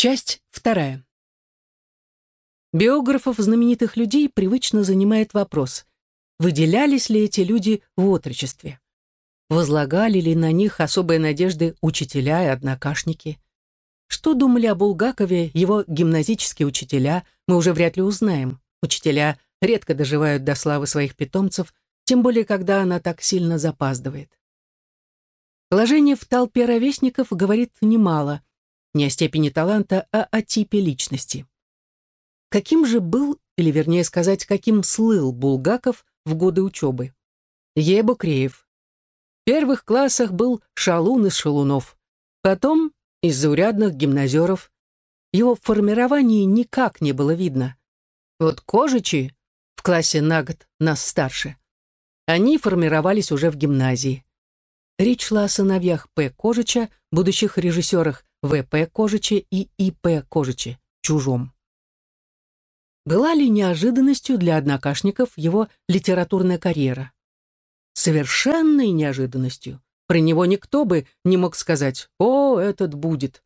Часть вторая. Биографов знаменитых людей привычно занимает вопрос, выделялись ли эти люди в отрочестве? Возлагали ли на них особые надежды учителя и однокашники? Что думали о Булгакове его гимназические учителя, мы уже вряд ли узнаем. Учителя редко доживают до славы своих питомцев, тем более, когда она так сильно запаздывает. Положение в толпе ровесников говорит немало, не о степени таланта, а о типе личности. Каким же был, или вернее сказать, каким слыл Булгаков в годы учебы? Ебукреев. В первых классах был шалун из шалунов, потом из заурядных гимназеров. Его в формировании никак не было видно. Вот Кожичи в классе на год нас старше. Они формировались уже в гимназии. Речь шла о сыновьях П. Кожича, будущих режиссерах В.П. Кожиче и И.П. Кожиче, чужом. Была ли неожиданностью для однокашников его литературная карьера? Совершенной неожиданностью. Про него никто бы не мог сказать «О, этот будет».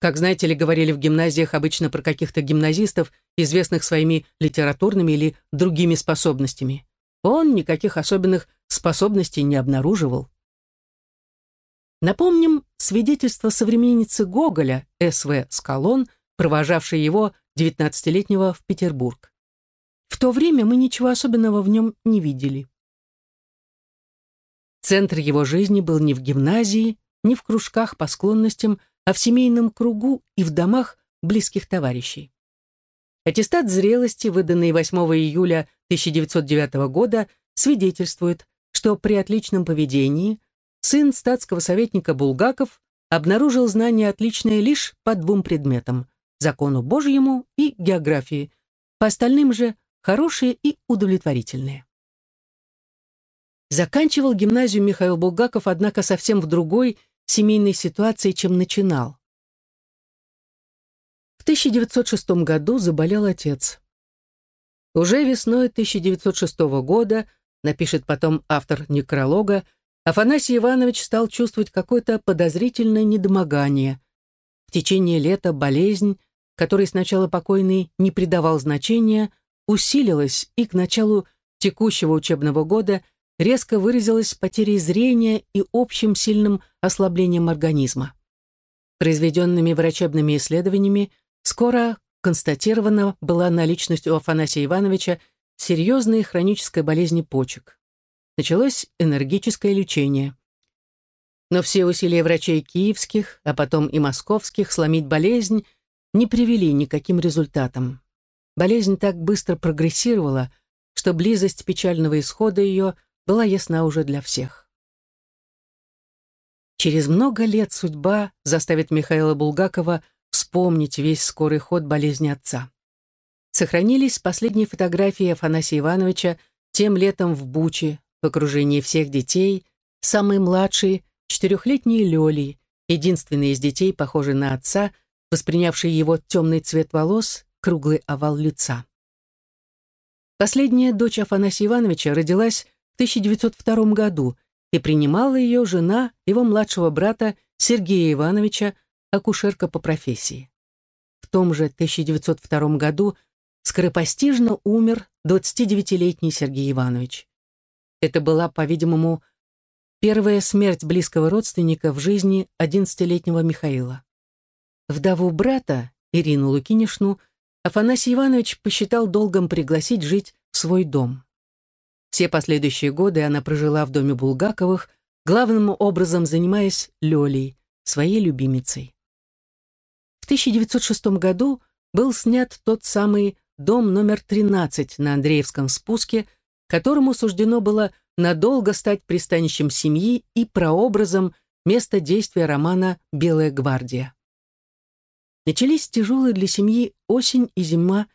Как, знаете ли, говорили в гимназиях обычно про каких-то гимназистов, известных своими литературными или другими способностями. Он никаких особенных способностей не обнаруживал. Напомним свидетельство современницы Гоголя, С.В. Скалон, провожавшей его, 19-летнего, в Петербург. В то время мы ничего особенного в нем не видели. Центр его жизни был не в гимназии, не в кружках по склонностям, а в семейном кругу и в домах близких товарищей. Аттестат зрелости, выданный 8 июля 1909 года, свидетельствует, что при отличном поведении сын статского советника Булгаков обнаружил знания отличные лишь по двум предметам – закону Божьему и географии, по остальным же хорошие и удовлетворительные. Заканчивал гимназию Михаил Булгаков, однако, совсем в другой семейной ситуации, чем начинал. В 1906 году заболел отец. Уже весной 1906 года, напишет потом автор некролога, Афанасий Иванович стал чувствовать какое-то подозрительное недомогание. В течение лета болезнь, которой сначала покойный не придавал значения, усилилась и к началу текущего учебного года резко выразилась потерей зрения и общим сильным ослаблением организма. Произведенными врачебными исследованиями скоро констатирована была наличность у Афанасия Ивановича серьезной хронической болезни почек началось энергическое лечение. Но все усилия врачей киевских, а потом и московских сломить болезнь не привели никаким результатам. Болезнь так быстро прогрессировала, что близость печального исхода ее была ясна уже для всех. Через много лет судьба заставит Михаила Булгакова вспомнить весь скорый ход болезни отца. Сохранились последние фотографии Афанасия Ивановича тем летом в Буче, в окружении всех детей, самый младший, четырехлетний Лёли, единственный из детей, похожий на отца, воспринявший его темный цвет волос, круглый овал лица. Последняя дочь Афанасия Ивановича родилась в 1902 году, и принимала ее жена его младшего брата Сергея Ивановича, акушерка по профессии. В том же 1902 году скоропостижно умер 29-летний Сергей Иванович. Это была, по-видимому, первая смерть близкого родственника в жизни 11-летнего Михаила. Вдову брата, Ирину Лукинишну, Афанасий Иванович посчитал долгом пригласить жить в свой дом. Все последующие годы она прожила в доме Булгаковых, главным образом занимаясь Лёлей, своей любимицей. В 1906 году был снят тот самый дом номер 13 на Андреевском спуске, которому суждено было надолго стать пристанищем семьи и прообразом места действия романа «Белая гвардия». Начались тяжелые для семьи осень и зима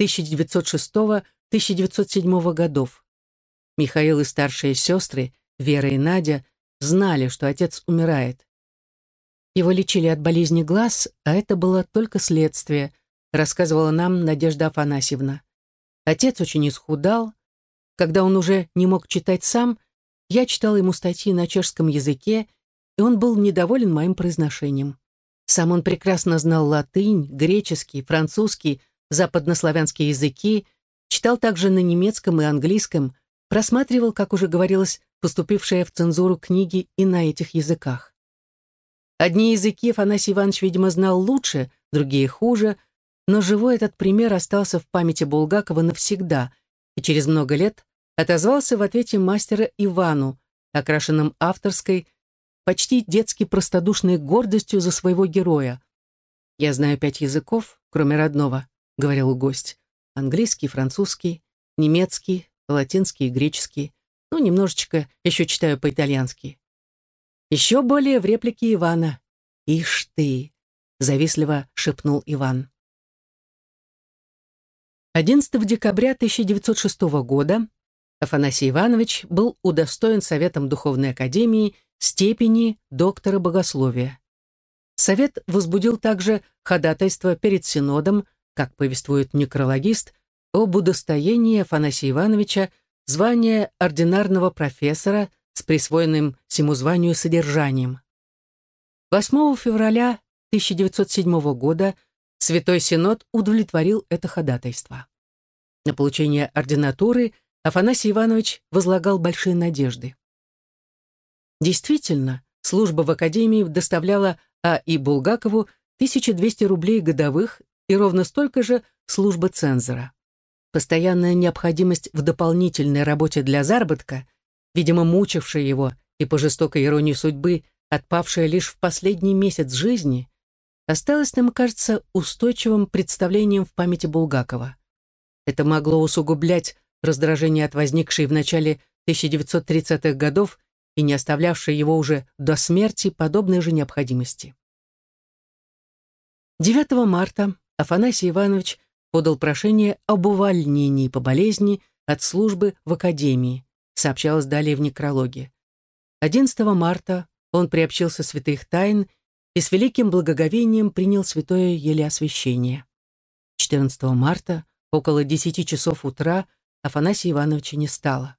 1906-1907 годов. Михаил и старшие сестры, Вера и Надя, знали, что отец умирает. Его лечили от болезни глаз, а это было только следствие, рассказывала нам Надежда Афанасьевна. Отец очень исхудал, когда он уже не мог читать сам, я читал ему статьи на чешском языке, и он был недоволен моим произношением. Сам он прекрасно знал латынь, греческий, французский, западнославянские языки, читал также на немецком и английском, просматривал, как уже говорилось, поступившие в цензуру книги и на этих языках. Одни языки Афанасий Иванович, видимо, знал лучше, другие хуже, но живой этот пример остался в памяти Булгакова навсегда и через много лет отозвался в ответе мастера Ивану, окрашенным авторской, почти детски простодушной гордостью за своего героя. «Я знаю пять языков, кроме родного», — говорил гость. «Английский, французский, немецкий, латинский и греческий. Ну, немножечко еще читаю по-итальянски». Еще более в реплике Ивана. «Ишь ты!» — завистливо шепнул Иван. 11 декабря 1906 года Афанасий Иванович был удостоен Советом Духовной Академии степени доктора богословия. Совет возбудил также ходатайство перед Синодом, как повествует некрологист, об удостоении Афанасия Ивановича звания ординарного профессора с присвоенным всему званию содержанием. 8 февраля 1907 года Святой Синод удовлетворил это ходатайство. На получение ординатуры Афанасий Иванович возлагал большие надежды. Действительно, служба в академии доставляла А. И. Булгакову 1200 рублей годовых и ровно столько же служба цензора. Постоянная необходимость в дополнительной работе для заработка, видимо, мучившая его и по жестокой иронии судьбы, отпавшая лишь в последний месяц жизни, осталась, нам кажется, устойчивым представлением в памяти Булгакова. Это могло усугублять раздражение от возникшей в начале 1930-х годов и не оставлявшей его уже до смерти подобной же необходимости. 9 марта Афанасий Иванович подал прошение об увольнении по болезни от службы в академии, сообщалось далее в некрологе. 11 марта он приобщился святых тайн и с великим благоговением принял святое елеосвящение. 14 марта, около 10 часов утра, Афанасия Ивановича не стало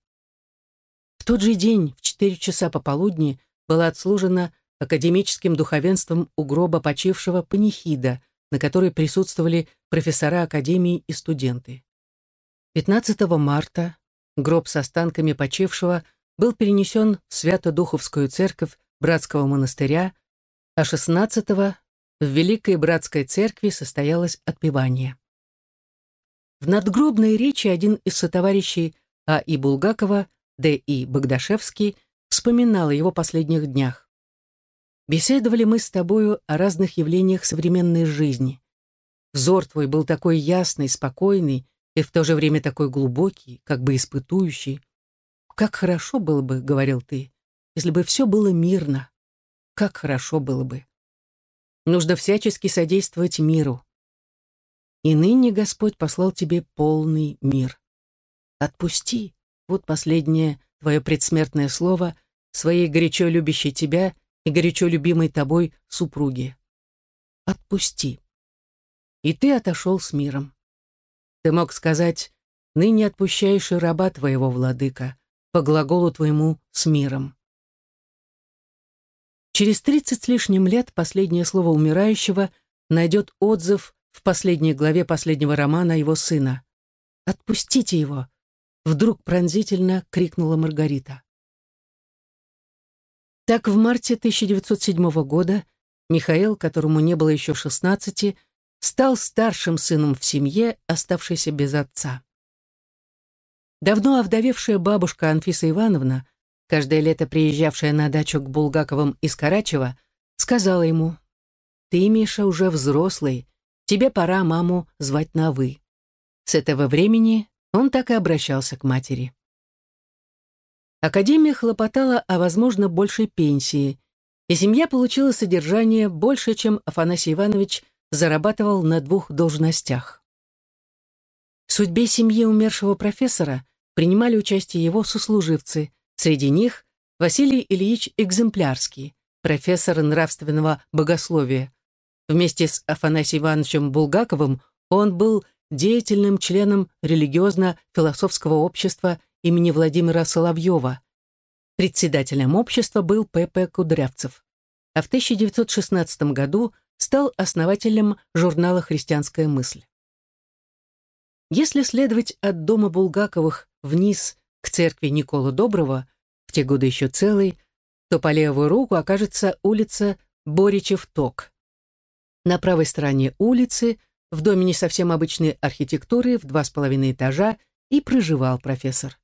тот же день, в четыре часа пополудни, была отслужена академическим духовенством у гроба почившего панихида, на которой присутствовали профессора академии и студенты. 15 марта гроб с останками почившего был перенесен в Свято-Духовскую церковь Братского монастыря, а 16-го в Великой Братской церкви состоялось отпевание. В надгробной речи один из сотоварищей А. И. Булгакова Д. И. Богдашевский, вспоминал о его последних днях. «Беседовали мы с тобою о разных явлениях современной жизни. Взор твой был такой ясный, спокойный и в то же время такой глубокий, как бы испытующий. Как хорошо было бы, — говорил ты, — если бы все было мирно. Как хорошо было бы. Нужно всячески содействовать миру. И ныне Господь послал тебе полный мир. Отпусти, вот последнее твое предсмертное слово своей горячо любящей тебя и горячо любимой тобой супруге. Отпусти. И ты отошел с миром. Ты мог сказать, ныне отпущаешь и раба твоего, владыка, по глаголу твоему с миром. Через тридцать с лишним лет последнее слово умирающего найдет отзыв в последней главе последнего романа его сына. «Отпустите его! Вдруг пронзительно крикнула Маргарита. Так в марте 1907 года Михаил, которому не было еще 16, стал старшим сыном в семье, оставшейся без отца. Давно овдовевшая бабушка Анфиса Ивановна, каждое лето приезжавшая на дачу к Булгаковым из Карачева, сказала ему, «Ты, Миша, уже взрослый, тебе пора маму звать на «вы». С этого времени он так и обращался к матери. Академия хлопотала о, возможно, большей пенсии, и семья получила содержание больше, чем Афанасий Иванович зарабатывал на двух должностях. В судьбе семьи умершего профессора принимали участие его сослуживцы, среди них Василий Ильич Экземплярский, профессор нравственного богословия. Вместе с Афанасием Ивановичем Булгаковым он был деятельным членом религиозно-философского общества имени Владимира Соловьева. Председателем общества был П.П. Кудрявцев. А в 1916 году стал основателем журнала «Христианская мысль». Если следовать от дома Булгаковых вниз к церкви Никола Доброго, в те годы еще целой, то по левую руку окажется улица Боричев-Ток. На правой стороне улицы, в доме не совсем обычной архитектуры, в два с половиной этажа, и проживал профессор.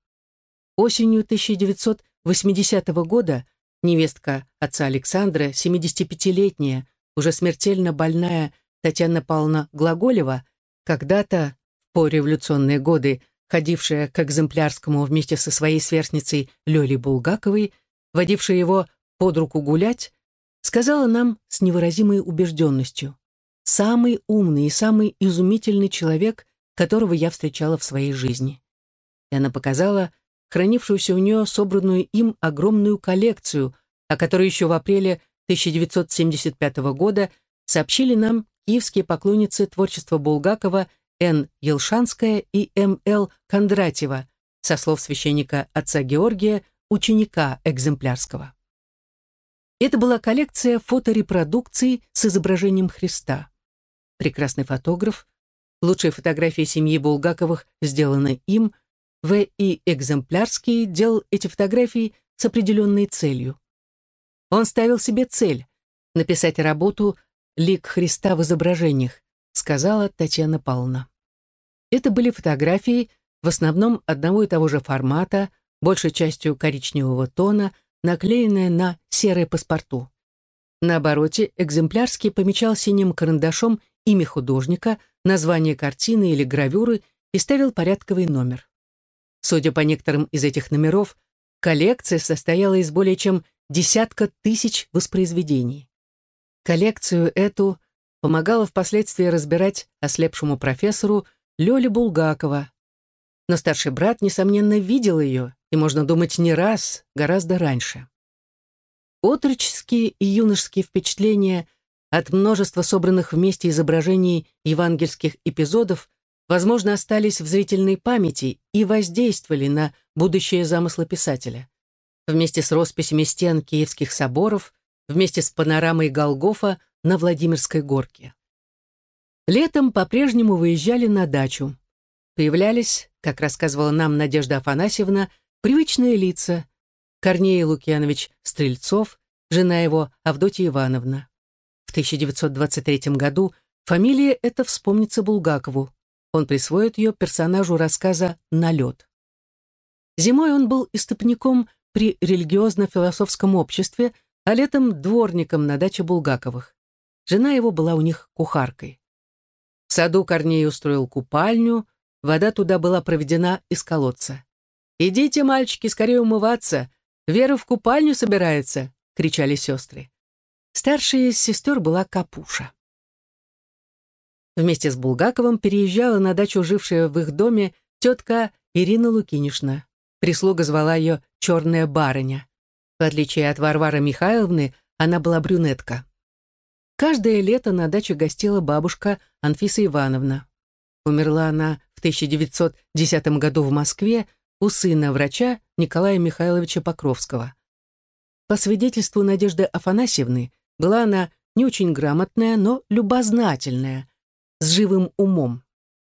Осенью 1980 года невестка отца Александра, 75-летняя, уже смертельно больная Татьяна Павловна Глаголева, когда-то, в пореволюционные годы, ходившая к экземплярскому вместе со своей сверстницей Лёлей Булгаковой, водившая его под руку гулять, сказала нам с невыразимой убежденностью «самый умный и самый изумительный человек, которого я встречала в своей жизни». И она показала хранившуюся у нее собранную им огромную коллекцию, о которой еще в апреле 1975 года сообщили нам киевские поклонницы творчества Булгакова Н. Елшанская и М. Л. Кондратьева, со слов священника отца Георгия, ученика экземплярского. Это была коллекция фоторепродукций с изображением Христа. Прекрасный фотограф, лучшие фотографии семьи Булгаковых сделаны им, В. И. Экземплярский делал эти фотографии с определенной целью. Он ставил себе цель — написать работу «Лик Христа в изображениях», сказала Татьяна Павловна. Это были фотографии в основном одного и того же формата, большей частью коричневого тона, наклеенные на серое паспорту. На обороте экземплярский помечал синим карандашом имя художника, название картины или гравюры и ставил порядковый номер. Судя по некоторым из этих номеров, коллекция состояла из более чем десятка тысяч воспроизведений. Коллекцию эту помогала впоследствии разбирать ослепшему профессору Лёля Булгакова. Но старший брат, несомненно, видел ее, и, можно думать, не раз, гораздо раньше. Отроческие и юношеские впечатления от множества собранных вместе изображений евангельских эпизодов, возможно, остались в зрительной памяти и воздействовали на будущее замысла писателя. Вместе с росписями стен киевских соборов, вместе с панорамой Голгофа на Владимирской горке. Летом по-прежнему выезжали на дачу. Появлялись, как рассказывала нам Надежда Афанасьевна, привычные лица. Корней Лукьянович Стрельцов, жена его Авдотья Ивановна. В 1923 году фамилия эта вспомнится Булгакову. Он присвоит ее персонажу рассказа «Налет». Зимой он был истопником при религиозно-философском обществе, а летом дворником на даче Булгаковых. Жена его была у них кухаркой. В саду Корней устроил купальню, вода туда была проведена из колодца. «Идите, мальчики, скорее умываться! Вера в купальню собирается!» — кричали сестры. Старшая из сестер была Капуша. Вместе с Булгаковым переезжала на дачу жившая в их доме тетка Ирина Лукинишна. Прислуга звала ее «черная барыня». В отличие от Варвары Михайловны, она была брюнетка. Каждое лето на даче гостила бабушка Анфиса Ивановна. Умерла она в 1910 году в Москве у сына врача Николая Михайловича Покровского. По свидетельству Надежды Афанасьевны, была она не очень грамотная, но любознательная, с живым умом.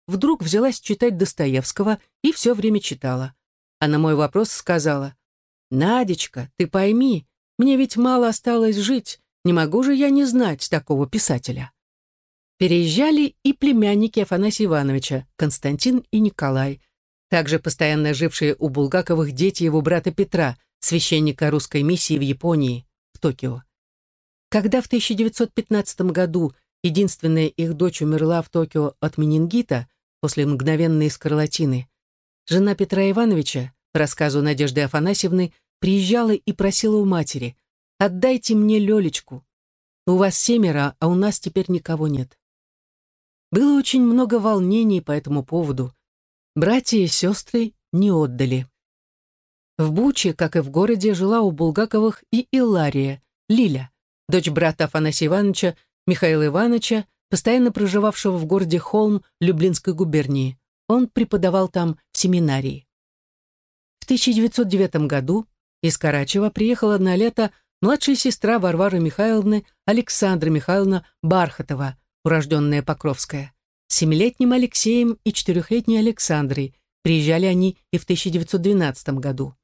Вдруг взялась читать Достоевского и все время читала. А на мой вопрос сказала, «Надечка, ты пойми, мне ведь мало осталось жить, не могу же я не знать такого писателя. Переезжали и племянники Афанасия Ивановича, Константин и Николай, также постоянно жившие у Булгаковых дети его брата Петра, священника русской миссии в Японии, в Токио. Когда в 1915 году единственная их дочь умерла в Токио от менингита после мгновенной скарлатины, жена Петра Ивановича, по рассказу Надежды Афанасьевны, приезжала и просила у матери, Отдайте мне Лёлечку. У вас семеро, а у нас теперь никого нет. Было очень много волнений по этому поводу. Братья и сестры не отдали. В Буче, как и в городе, жила у Булгаковых и Илария, Лиля, дочь брата Афанасия Ивановича, Михаила Ивановича, постоянно проживавшего в городе Холм Люблинской губернии. Он преподавал там в семинарии. В 1909 году из Карачева приехала на лето младшая сестра Варвары Михайловны Александра Михайловна Бархатова, урожденная Покровская, семилетним Алексеем и четырехлетней Александрой. Приезжали они и в 1912 году.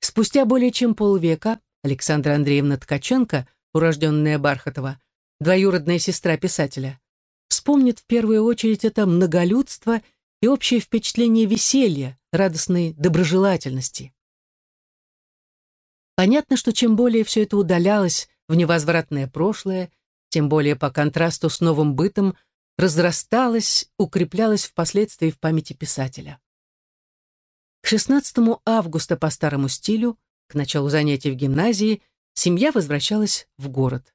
Спустя более чем полвека Александра Андреевна Ткаченко, урожденная Бархатова, двоюродная сестра писателя, вспомнит в первую очередь это многолюдство и общее впечатление веселья, радостной доброжелательности. Понятно, что чем более все это удалялось в невозвратное прошлое, тем более по контрасту с новым бытом разрасталось, укреплялось впоследствии в памяти писателя. К 16 августа по старому стилю, к началу занятий в гимназии, семья возвращалась в город.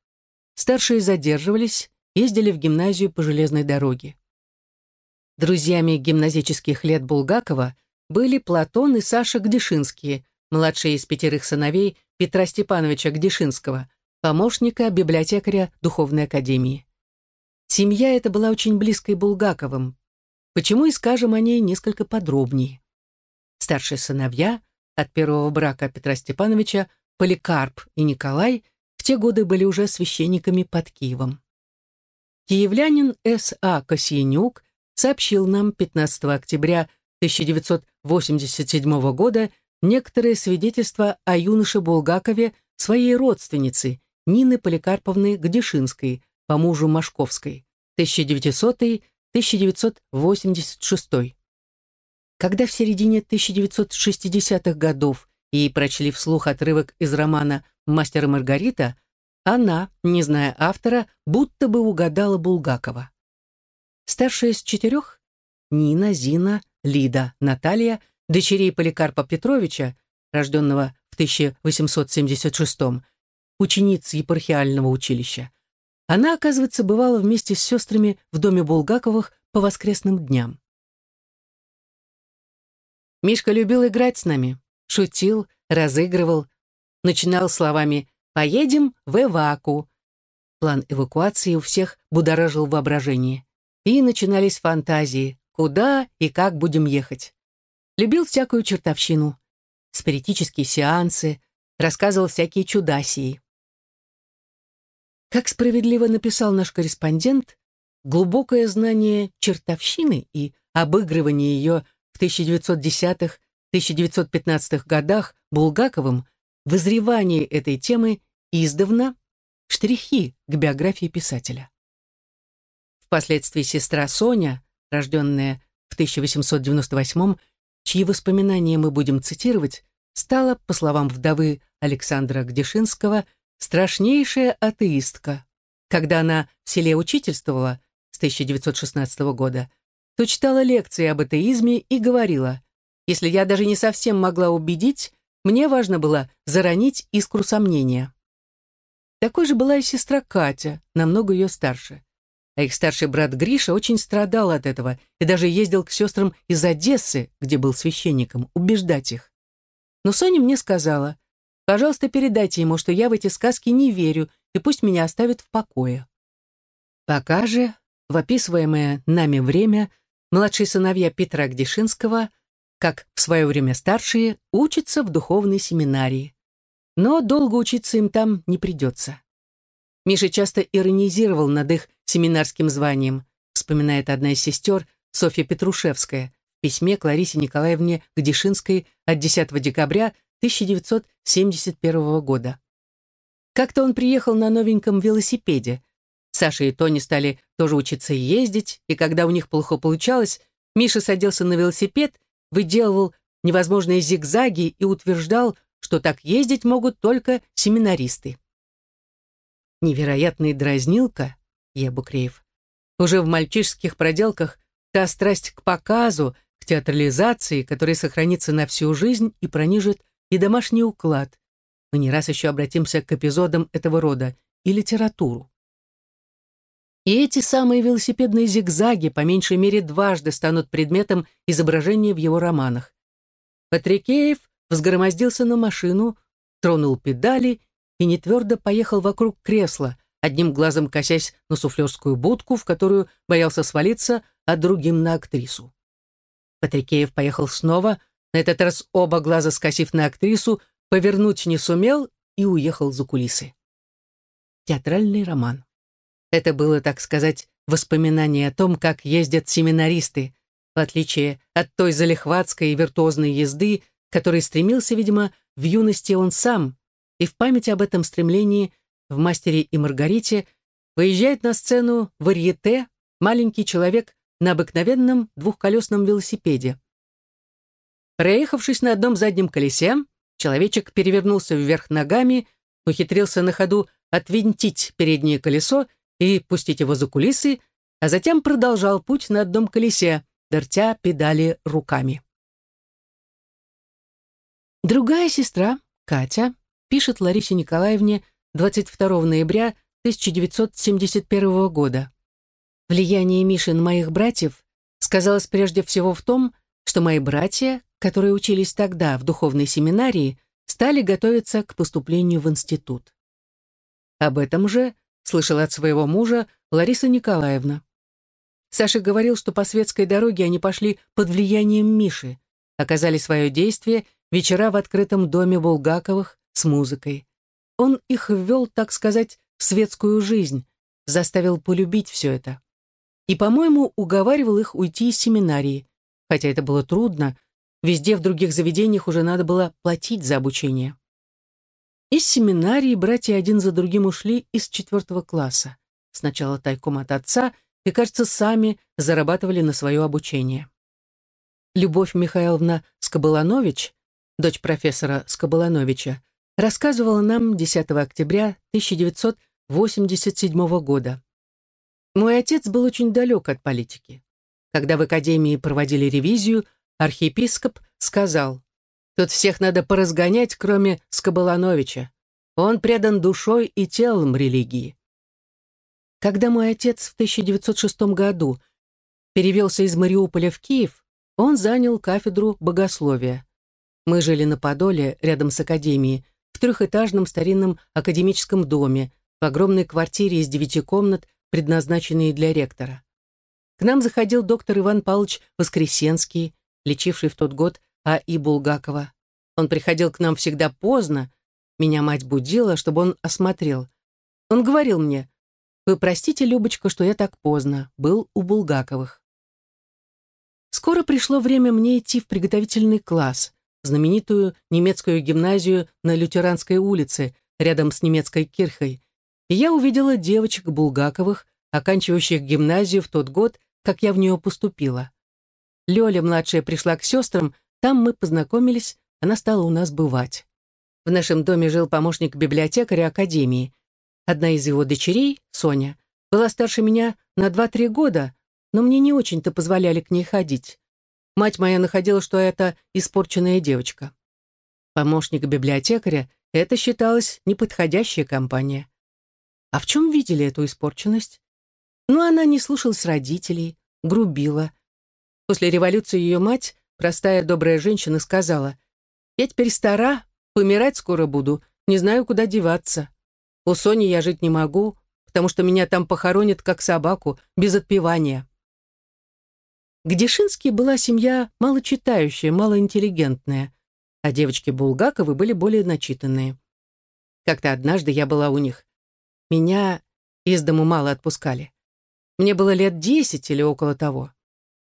Старшие задерживались, ездили в гимназию по железной дороге. Друзьями гимназических лет Булгакова были Платон и Саша Гдешинские, младшие из пятерых сыновей Петра Степановича Гдешинского, помощника библиотекаря Духовной Академии. Семья эта была очень близкой Булгаковым, почему и скажем о ней несколько подробнее. Старшие сыновья от первого брака Петра Степановича Поликарп и Николай в те годы были уже священниками под Киевом. Киевлянин С.А. Косьянюк сообщил нам 15 октября 1987 года некоторые свидетельства о юноше Булгакове своей родственницы Нины Поликарповны Гдешинской, по мужу Машковской, 1900-1986. Когда в середине 1960-х годов ей прочли вслух отрывок из романа «Мастер и Маргарита», она, не зная автора, будто бы угадала Булгакова. Старшая из четырех — Нина, Зина, Лида, Наталья, дочерей Поликарпа Петровича, рожденного в 1876 учениц епархиального училища. Она, оказывается, бывала вместе с сестрами в доме Булгаковых по воскресным дням. Мишка любил играть с нами, шутил, разыгрывал, начинал словами «Поедем в Эваку». План эвакуации у всех будоражил воображение. И начинались фантазии, куда и как будем ехать. Любил всякую чертовщину, спиритические сеансы, рассказывал всякие чудасии. Как справедливо написал наш корреспондент, глубокое знание чертовщины и обыгрывание ее в 1910-1915 годах Булгаковым, вызревание этой темы издавна штрихи к биографии писателя. Впоследствии сестра Соня, рожденная в 1898 чьи воспоминания мы будем цитировать, стала, по словам вдовы Александра Гдешинского, страшнейшая атеистка. Когда она в селе учительствовала с 1916 года, то читала лекции об атеизме и говорила, если я даже не совсем могла убедить, мне важно было заронить искру сомнения. Такой же была и сестра Катя, намного ее старше. А их старший брат Гриша очень страдал от этого и даже ездил к сестрам из Одессы, где был священником, убеждать их. Но Соня мне сказала, Пожалуйста, передайте ему, что я в эти сказки не верю, и пусть меня оставят в покое. Пока же, в описываемое нами время, младшие сыновья Петра Гдешинского, как в свое время старшие, учатся в духовной семинарии. Но долго учиться им там не придется. Миша часто иронизировал над их семинарским званием, вспоминает одна из сестер, Софья Петрушевская, в письме Кларисе Николаевне Гдешинской от 10 декабря 1971 года. Как-то он приехал на новеньком велосипеде. Саша и Тони стали тоже учиться ездить, и когда у них плохо получалось, Миша садился на велосипед, выделывал невозможные зигзаги и утверждал, что так ездить могут только семинаристы. Невероятный дразнилка, Ебукреев. Уже в мальчишеских проделках та страсть к показу, к театрализации, которая сохранится на всю жизнь и пронижит и домашний уклад. Мы не раз еще обратимся к эпизодам этого рода и литературу. И эти самые велосипедные зигзаги по меньшей мере дважды станут предметом изображения в его романах. Патрикеев взгромоздился на машину, тронул педали и нетвердо поехал вокруг кресла, одним глазом косясь на суфлерскую будку, в которую боялся свалиться, а другим на актрису. Патрикеев поехал снова, на этот раз оба глаза скосив на актрису, повернуть не сумел и уехал за кулисы. Театральный роман. Это было, так сказать, воспоминание о том, как ездят семинаристы, в отличие от той залихватской и виртуозной езды, которой стремился, видимо, в юности он сам, и в память об этом стремлении в «Мастере и Маргарите» выезжает на сцену варьете маленький человек на обыкновенном двухколесном велосипеде. Проехавшись на одном заднем колесе, человечек перевернулся вверх ногами, ухитрился на ходу отвинтить переднее колесо и пустить его за кулисы, а затем продолжал путь на одном колесе, вертя педали руками. Другая сестра, Катя, пишет Ларисе Николаевне 22 ноября 1971 года. Влияние Миши на моих братьев сказалось прежде всего в том, что мои братья, которые учились тогда в духовной семинарии, стали готовиться к поступлению в институт. Об этом же слышала от своего мужа Лариса Николаевна. Саша говорил, что по светской дороге они пошли под влиянием Миши, оказали свое действие вечера в открытом доме Булгаковых с музыкой. Он их ввел, так сказать, в светскую жизнь, заставил полюбить все это. И, по-моему, уговаривал их уйти из семинарии, хотя это было трудно, везде в других заведениях уже надо было платить за обучение. Из семинарии братья один за другим ушли из четвертого класса. Сначала тайком от отца и, кажется, сами зарабатывали на свое обучение. Любовь Михайловна Скобыланович, дочь профессора Скобылановича, рассказывала нам 10 октября 1987 года. Мой отец был очень далек от политики. Когда в академии проводили ревизию, архиепископ сказал, Тут всех надо поразгонять, кроме Скобалановича. Он предан душой и телом религии. Когда мой отец в 1906 году перевелся из Мариуполя в Киев, он занял кафедру богословия. Мы жили на Подоле, рядом с академией, в трехэтажном старинном академическом доме, в огромной квартире из девяти комнат, предназначенной для ректора. К нам заходил доктор Иван Павлович Воскресенский, лечивший в тот год а. И. Булгакова. Он приходил к нам всегда поздно. Меня мать будила, чтобы он осмотрел. Он говорил мне, «Вы простите, Любочка, что я так поздно. Был у Булгаковых». Скоро пришло время мне идти в приготовительный класс, знаменитую немецкую гимназию на Лютеранской улице, рядом с немецкой кирхой, и я увидела девочек Булгаковых, оканчивающих гимназию в тот год, как я в нее поступила. Лёля, младшая, пришла к сестрам, там мы познакомились, она стала у нас бывать. В нашем доме жил помощник библиотекаря Академии. Одна из его дочерей, Соня, была старше меня на 2-3 года, но мне не очень-то позволяли к ней ходить. Мать моя находила, что это испорченная девочка. Помощник библиотекаря — это считалось неподходящая компания. А в чем видели эту испорченность? Ну, она не слушалась родителей, грубила. После революции ее мать Простая добрая женщина сказала, «Я теперь стара, помирать скоро буду, не знаю, куда деваться. У Сони я жить не могу, потому что меня там похоронят как собаку, без отпевания». Гдешинский была семья малочитающая, малоинтеллигентная, а девочки Булгаковы были более начитанные. Как-то однажды я была у них. Меня из дому мало отпускали. Мне было лет десять или около того.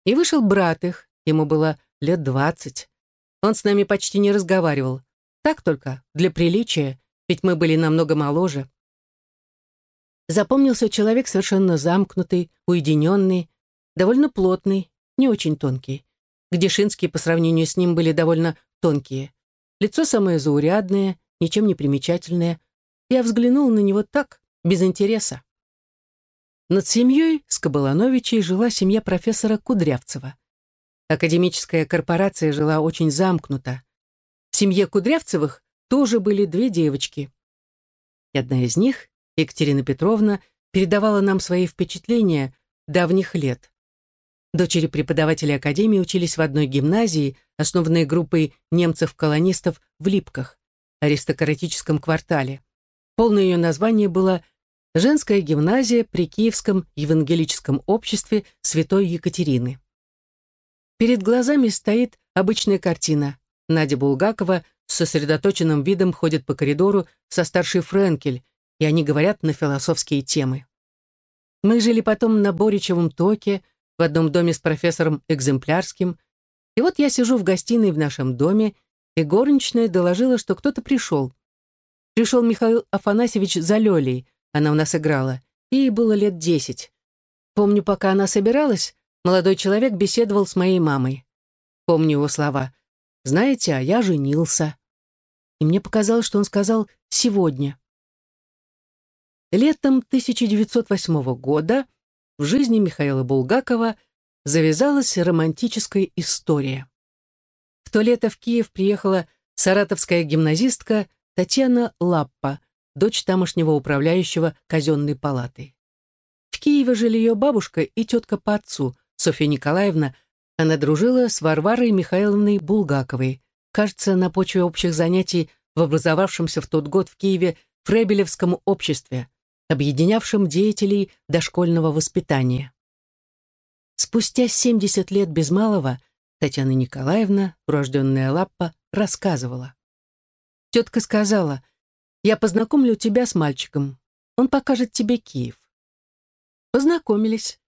И вышел брат их, ему было лет двадцать. Он с нами почти не разговаривал. Так только, для приличия, ведь мы были намного моложе. Запомнился человек совершенно замкнутый, уединенный, довольно плотный, не очень тонкий. Гдешинские по сравнению с ним были довольно тонкие. Лицо самое заурядное, ничем не примечательное. Я взглянул на него так, без интереса. Над семьей Скобалановичей жила семья профессора Кудрявцева. Академическая корпорация жила очень замкнуто. В семье Кудрявцевых тоже были две девочки. И одна из них, Екатерина Петровна, передавала нам свои впечатления давних лет. Дочери преподавателей Академии учились в одной гимназии, основанной группой немцев-колонистов в Липках, аристократическом квартале. Полное ее название было «Женская гимназия при Киевском евангелическом обществе Святой Екатерины». Перед глазами стоит обычная картина. Надя Булгакова с сосредоточенным видом ходит по коридору со старшей Френкель, и они говорят на философские темы. Мы жили потом на Боричевом токе, в одном доме с профессором Экземплярским, и вот я сижу в гостиной в нашем доме, и горничная доложила, что кто-то пришел. Пришел Михаил Афанасьевич за Лёлей, она у нас играла, ей было лет десять. Помню, пока она собиралась, молодой человек беседовал с моей мамой. Помню его слова. «Знаете, а я женился». И мне показалось, что он сказал «сегодня». Летом 1908 года в жизни Михаила Булгакова завязалась романтическая история. В то лето в Киев приехала саратовская гимназистка Татьяна Лаппа, дочь тамошнего управляющего казенной палатой. В Киеве жили ее бабушка и тетка по отцу, Софья Николаевна. Она дружила с Варварой Михайловной Булгаковой, кажется, на почве общих занятий в образовавшемся в тот год в Киеве Фребелевском обществе, объединявшем деятелей дошкольного воспитания. Спустя 70 лет без малого Татьяна Николаевна, урожденная Лаппа, рассказывала. Тетка сказала, «Я познакомлю тебя с мальчиком. Он покажет тебе Киев». Познакомились.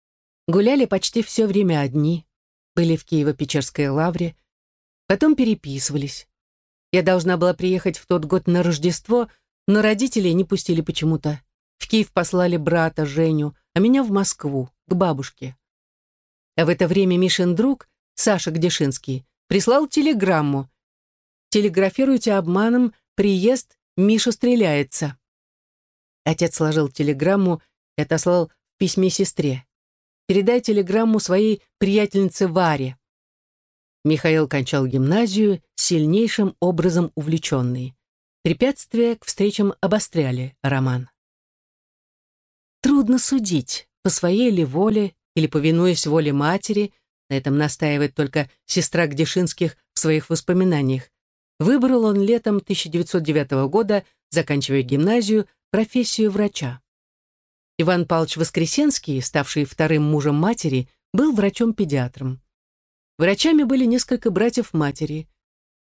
Гуляли почти все время одни. Были в Киево-Печерской лавре. Потом переписывались. Я должна была приехать в тот год на Рождество, но родители не пустили почему-то. В Киев послали брата Женю, а меня в Москву, к бабушке. А в это время Мишин друг, Саша Гдешинский, прислал телеграмму. «Телеграфируйте обманом, приезд, Миша стреляется». Отец сложил телеграмму и отослал в письме сестре. «Передай телеграмму своей приятельнице Варе». Михаил кончал гимназию, сильнейшим образом увлеченный. Препятствия к встречам обостряли роман. Трудно судить, по своей ли воле или повинуясь воле матери, на этом настаивает только сестра Гдешинских в своих воспоминаниях, выбрал он летом 1909 года, заканчивая гимназию, профессию врача. Иван Павлович Воскресенский, ставший вторым мужем матери, был врачом-педиатром. Врачами были несколько братьев матери.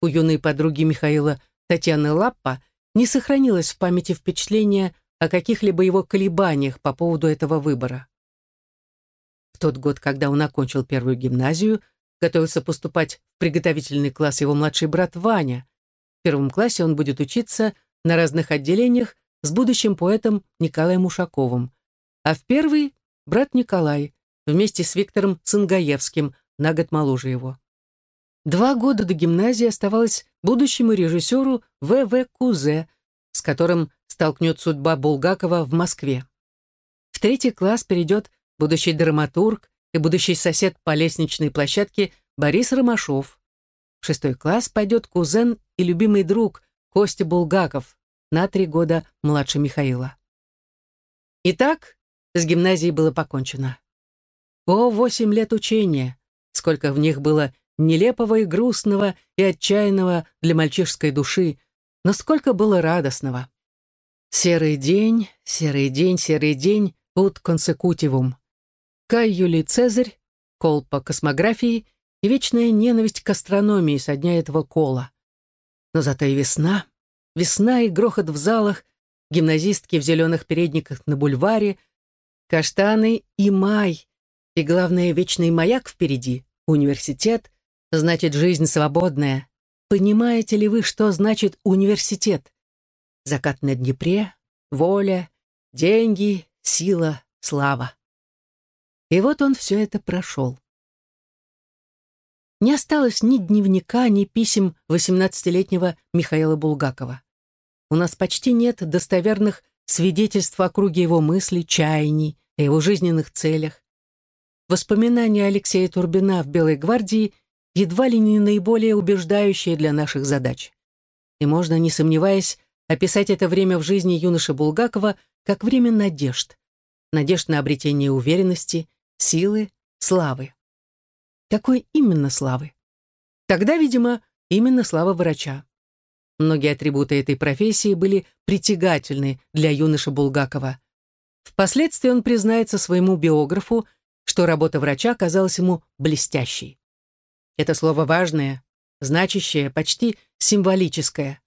У юной подруги Михаила Татьяны Лаппа не сохранилось в памяти впечатления о каких-либо его колебаниях по поводу этого выбора. В тот год, когда он окончил первую гимназию, готовился поступать в приготовительный класс его младший брат Ваня. В первом классе он будет учиться на разных отделениях с будущим поэтом Николаем Ушаковым, а в первый — брат Николай, вместе с Виктором Цингаевским, на год моложе его. Два года до гимназии оставалось будущему режиссеру В.В. Кузе, с которым столкнет судьба Булгакова в Москве. В третий класс перейдет будущий драматург и будущий сосед по лестничной площадке Борис Ромашов. В шестой класс пойдет кузен и любимый друг Костя Булгаков, на три года младше Михаила. Итак, с гимназией было покончено. О, восемь лет учения! Сколько в них было нелепого и грустного и отчаянного для мальчишской души, но сколько было радостного. Серый день, серый день, серый день, ут консекутивум. Кай Юлий Цезарь, кол по космографии и вечная ненависть к астрономии со дня этого кола. Но зато и весна, весна и грохот в залах, гимназистки в зеленых передниках на бульваре, каштаны и май, и, главное, вечный маяк впереди, университет, значит, жизнь свободная. Понимаете ли вы, что значит университет? Закат на Днепре, воля, деньги, сила, слава. И вот он все это прошел. Не осталось ни дневника, ни писем 18-летнего Михаила Булгакова. У нас почти нет достоверных свидетельств о круге его мыслей, чаяний, о его жизненных целях. Воспоминания Алексея Турбина в «Белой гвардии» едва ли не наиболее убеждающие для наших задач. И можно, не сомневаясь, описать это время в жизни юноши Булгакова как время надежд. Надежд на обретение уверенности, силы, славы. Какой именно славы? Тогда, видимо, именно слава врача. Многие атрибуты этой профессии были притягательны для юноши Булгакова. Впоследствии он признается своему биографу, что работа врача казалась ему блестящей. Это слово важное, значащее, почти символическое.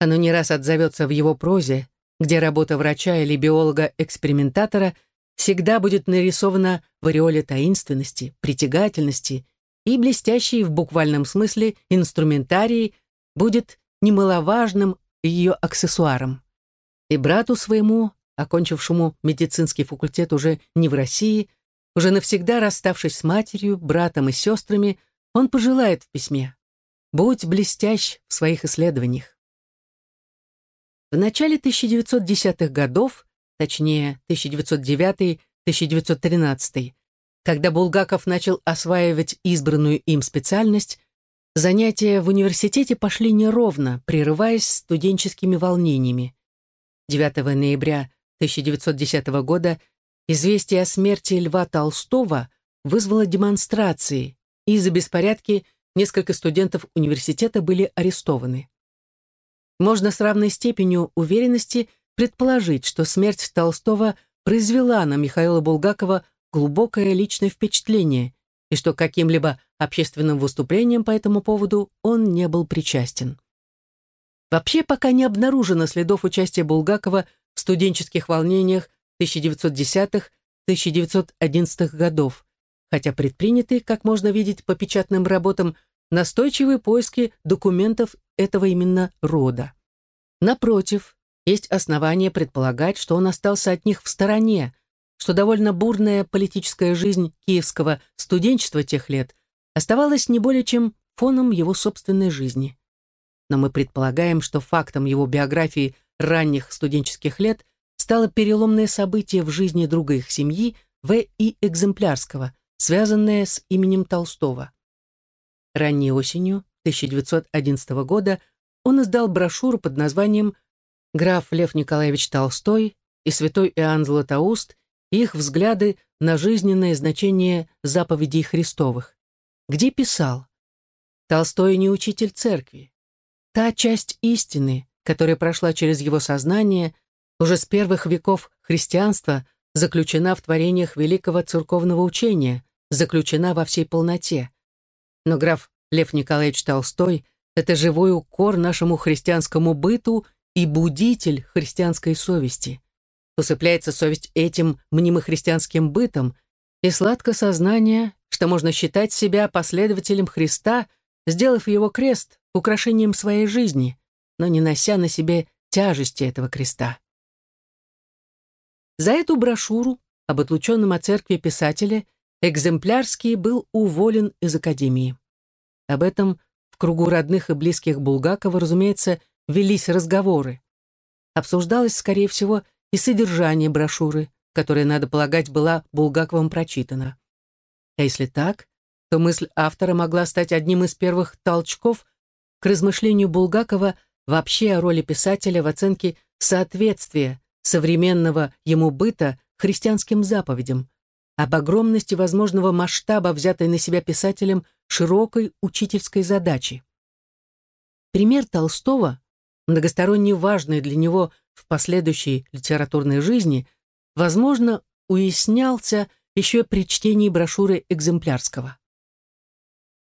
Оно не раз отзовется в его прозе, где работа врача или биолога-экспериментатора всегда будет нарисована в ореоле таинственности, притягательности и блестящий в буквальном смысле инструментарий будет немаловажным ее аксессуаром. И брату своему, окончившему медицинский факультет уже не в России, уже навсегда расставшись с матерью, братом и сестрами, он пожелает в письме «Будь блестящ в своих исследованиях». В начале 1910-х годов, точнее 1909-1913, когда Булгаков начал осваивать избранную им специальность, занятия в университете пошли неровно, прерываясь студенческими волнениями. 9 ноября 1910 года известие о смерти Льва Толстого вызвало демонстрации, и из-за беспорядки несколько студентов университета были арестованы. Можно с равной степенью уверенности предположить, что смерть Толстого произвела на Михаила Булгакова глубокое личное впечатление и что каким-либо общественным выступлением по этому поводу он не был причастен. Вообще пока не обнаружено следов участия Булгакова в студенческих волнениях 1910-1911 годов, хотя предприняты, как можно видеть по печатным работам, настойчивые поиски документов этого именно рода. Напротив, есть основания предполагать, что он остался от них в стороне, что довольно бурная политическая жизнь киевского студенчества тех лет оставалась не более чем фоном его собственной жизни. Но мы предполагаем, что фактом его биографии ранних студенческих лет стало переломное событие в жизни друга их семьи В. И. Экземплярского, связанное с именем Толстого. Ранней осенью 1911 года он издал брошюру под названием «Граф Лев Николаевич Толстой и святой Иоанн Златоуст и их взгляды на жизненное значение заповедей Христовых», где писал «Толстой не учитель церкви. Та часть истины, которая прошла через его сознание, уже с первых веков христианства заключена в творениях великого церковного учения, заключена во всей полноте. Но граф Лев Николаевич Толстой — это живой укор нашему христианскому быту и будитель христианской совести. Усыпляется совесть этим мнимо-христианским бытом, и сладко сознание, что можно считать себя последователем Христа, сделав его крест украшением своей жизни, но не нося на себе тяжести этого креста. За эту брошюру об отлученном от церкви писателе Экземплярский был уволен из Академии. Об этом в кругу родных и близких Булгакова, разумеется, велись разговоры. Обсуждалось, скорее всего, и содержание брошюры, которая, надо полагать, была Булгаковым прочитана. А если так, то мысль автора могла стать одним из первых толчков к размышлению Булгакова вообще о роли писателя в оценке соответствия современного ему быта христианским заповедям, об огромности возможного масштаба, взятой на себя писателем широкой учительской задачи. Пример Толстого, многосторонне важный для него в последующей литературной жизни, возможно, уяснялся еще при чтении брошюры Экземплярского.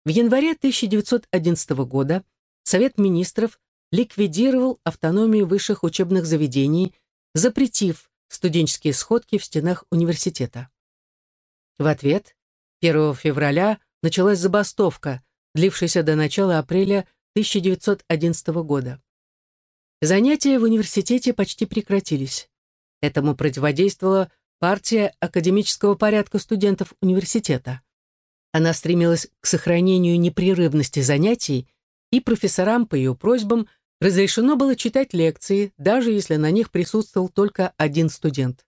В январе 1911 года Совет министров ликвидировал автономию высших учебных заведений, запретив студенческие сходки в стенах университета. В ответ 1 февраля началась забастовка, длившаяся до начала апреля 1911 года. Занятия в университете почти прекратились. Этому противодействовала партия академического порядка студентов университета. Она стремилась к сохранению непрерывности занятий, и профессорам по ее просьбам разрешено было читать лекции, даже если на них присутствовал только один студент.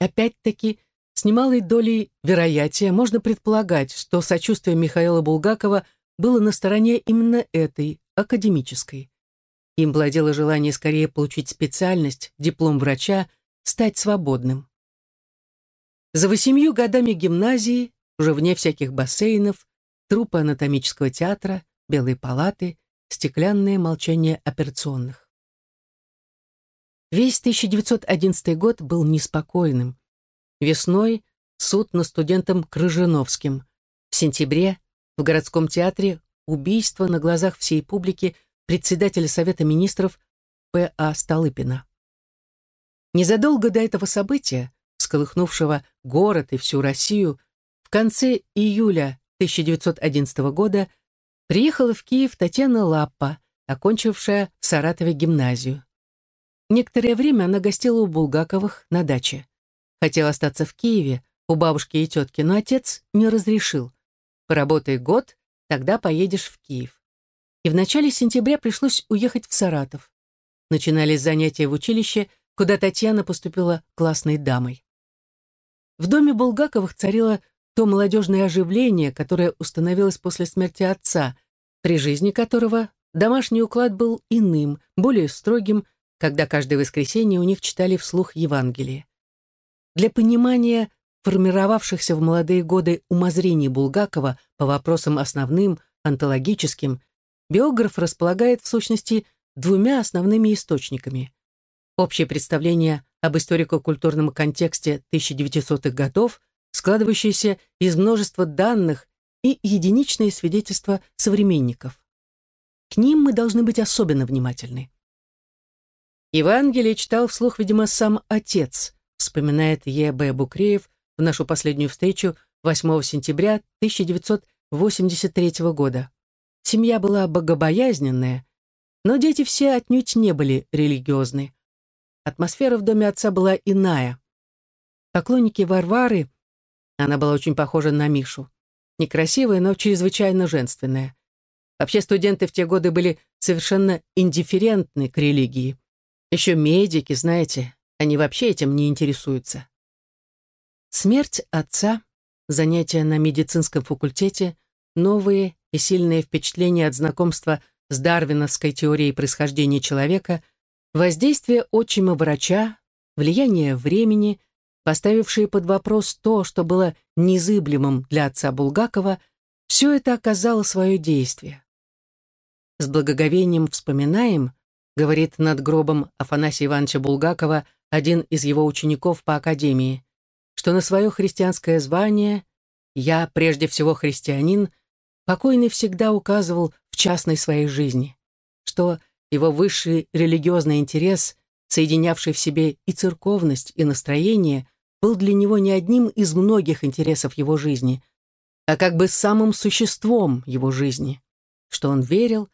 Опять-таки, с немалой долей вероятия можно предполагать, что сочувствие Михаила Булгакова было на стороне именно этой, академической. Им владело желание скорее получить специальность, диплом врача, стать свободным. За восемью годами гимназии, уже вне всяких бассейнов, трупа анатомического театра, белые палаты, стеклянное молчание операционных. Весь 1911 год был неспокойным. Весной суд над студентом Крыжиновским. В сентябре в городском театре убийство на глазах всей публики председателя Совета министров П.А. Столыпина. Незадолго до этого события, всколыхнувшего город и всю Россию, в конце июля 1911 года приехала в Киев Татьяна Лаппа, окончившая в Саратове гимназию. Некоторое время она гостила у Булгаковых на даче. Хотела остаться в Киеве, у бабушки и тетки, но отец не разрешил. Поработай год, тогда поедешь в Киев. И в начале сентября пришлось уехать в Саратов. Начинались занятия в училище, куда Татьяна поступила классной дамой. В доме Булгаковых царило то молодежное оживление, которое установилось после смерти отца, при жизни которого домашний уклад был иным, более строгим, когда каждое воскресенье у них читали вслух Евангелие. Для понимания формировавшихся в молодые годы умозрений Булгакова по вопросам основным, онтологическим, биограф располагает в сущности двумя основными источниками. Общее представление об историко-культурном контексте 1900-х годов, складывающееся из множества данных и единичные свидетельства современников. К ним мы должны быть особенно внимательны. Евангелие читал вслух, видимо, сам отец, вспоминает Е.Б. Букреев в нашу последнюю встречу 8 сентября 1983 года. Семья была богобоязненная, но дети все отнюдь не были религиозны. Атмосфера в доме отца была иная. Поклонники Варвары, она была очень похожа на Мишу. Некрасивая, но чрезвычайно женственная. Вообще студенты в те годы были совершенно индифферентны к религии. Еще медики, знаете, они вообще этим не интересуются. Смерть отца, занятия на медицинском факультете, новые и сильные впечатления от знакомства с дарвиновской теорией происхождения человека, воздействие отчима-врача, влияние времени, поставившие под вопрос то, что было незыблемым для отца Булгакова, все это оказало свое действие. С благоговением вспоминаем, говорит над гробом Афанасия Ивановича Булгакова один из его учеников по академии, что на свое христианское звание «я, прежде всего христианин», покойный всегда указывал в частной своей жизни, что его высший религиозный интерес, соединявший в себе и церковность, и настроение, был для него не одним из многих интересов его жизни, а как бы самым существом его жизни, что он верил,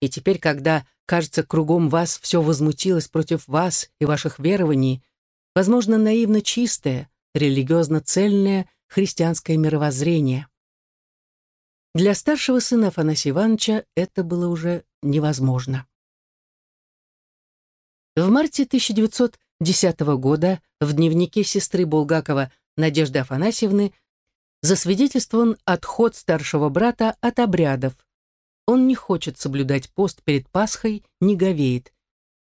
и теперь, когда, кажется, кругом вас все возмутилось против вас и ваших верований, возможно, наивно чистое, религиозно-цельное христианское мировоззрение. Для старшего сына Афанасия Ивановича это было уже невозможно. В марте 1910 года в дневнике сестры Булгакова Надежды Афанасьевны засвидетельствован отход старшего брата от обрядов, он не хочет соблюдать пост перед Пасхой, не говеет.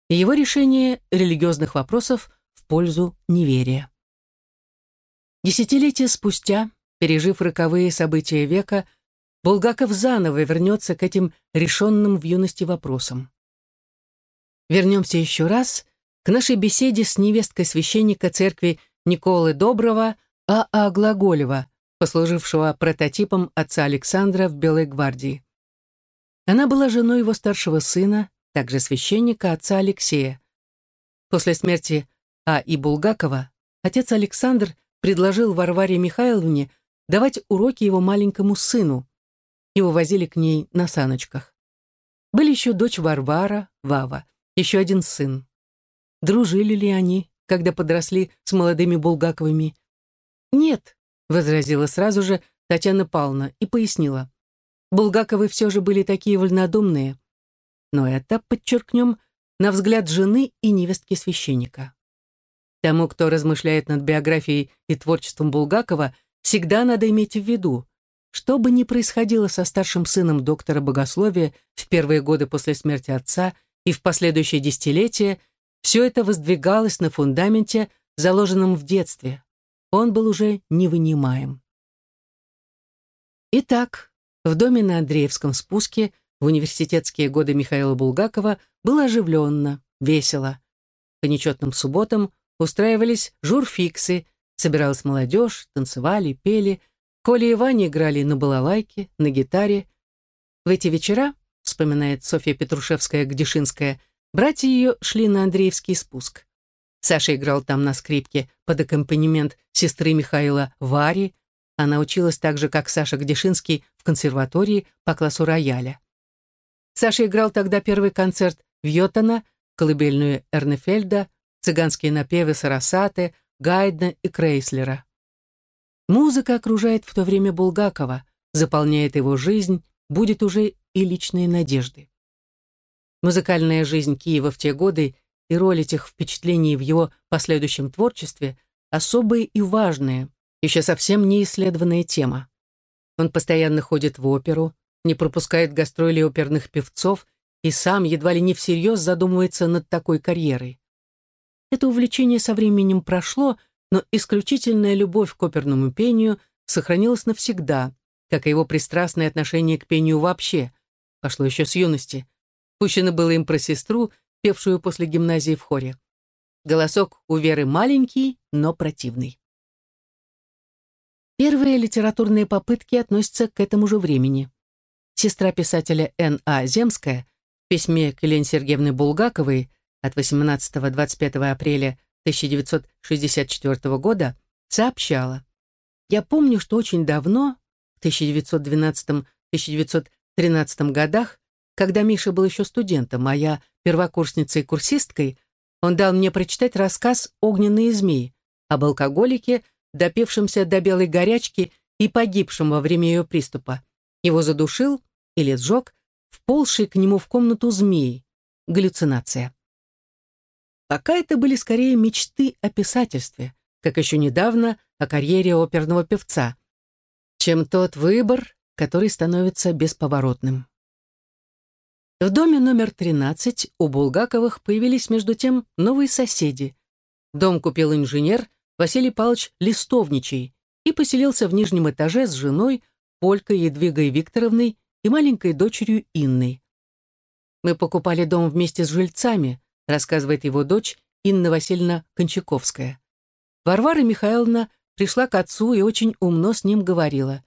И его решение религиозных вопросов в пользу неверия. Десятилетия спустя, пережив роковые события века, Булгаков заново вернется к этим решенным в юности вопросам. Вернемся еще раз к нашей беседе с невесткой священника церкви Николы Доброго А.А. Глаголева, послужившего прототипом отца Александра в Белой гвардии. Она была женой его старшего сына, также священника, отца Алексея. После смерти А. и Булгакова отец Александр предложил Варваре Михайловне давать уроки его маленькому сыну. Его возили к ней на саночках. Были еще дочь Варвара, Вава, еще один сын. Дружили ли они, когда подросли с молодыми Булгаковыми? «Нет», — возразила сразу же Татьяна Павловна и пояснила. Булгаковы все же были такие вольнодумные. Но это, подчеркнем, на взгляд жены и невестки священника. Тому, кто размышляет над биографией и творчеством Булгакова, всегда надо иметь в виду, что бы ни происходило со старшим сыном доктора богословия в первые годы после смерти отца и в последующие десятилетия, все это воздвигалось на фундаменте, заложенном в детстве. Он был уже невынимаем. Итак, в доме на Андреевском спуске в университетские годы Михаила Булгакова было оживленно, весело. По нечетным субботам устраивались журфиксы, собиралась молодежь, танцевали, пели. Коля и Ваня играли на балалайке, на гитаре. В эти вечера, вспоминает Софья Петрушевская-Гдешинская, братья ее шли на Андреевский спуск. Саша играл там на скрипке под аккомпанемент сестры Михаила Вари. Она училась так же, как Саша Гдешинский, в консерватории по классу рояля. Саша играл тогда первый концерт Вьотана, колыбельную Эрнефельда, цыганские напевы Сарасаты, Гайдна и Крейслера. Музыка окружает в то время Булгакова, заполняет его жизнь, будет уже и личные надежды. Музыкальная жизнь Киева в те годы и роль этих впечатлений в его последующем творчестве особые и важные, еще совсем не исследованная тема. Он постоянно ходит в оперу, не пропускает гастроли оперных певцов и сам едва ли не всерьез задумывается над такой карьерой. Это увлечение со временем прошло, но исключительная любовь к оперному пению сохранилась навсегда, как и его пристрастное отношение к пению вообще, пошло еще с юности. Пущено было им про сестру, певшую после гимназии в хоре. Голосок у Веры маленький, но противный. Первые литературные попытки относятся к этому же времени. Сестра писателя Н.А. Земская в письме к Елене Сергеевне Булгаковой от 18-25 апреля 1964 года сообщала, «Я помню, что очень давно, в 1912-1913 годах, когда Миша был еще студентом, а я первокурсницей и курсисткой, он дал мне прочитать рассказ «Огненные змеи» об алкоголике, допившемся до белой горячки и погибшем во время ее приступа. Его задушил или сжег вползший к нему в комнату змеи. Галлюцинация. Пока это были скорее мечты о писательстве, как еще недавно о карьере оперного певца, чем тот выбор, который становится бесповоротным. В доме номер 13 у Булгаковых появились между тем новые соседи. Дом купил инженер Василий Павлович Листовничий и поселился в нижнем этаже с женой Полькой Едвигой Викторовной и маленькой дочерью Инной. «Мы покупали дом вместе с жильцами», рассказывает его дочь Инна Васильевна Кончаковская. Варвара Михайловна пришла к отцу и очень умно с ним говорила.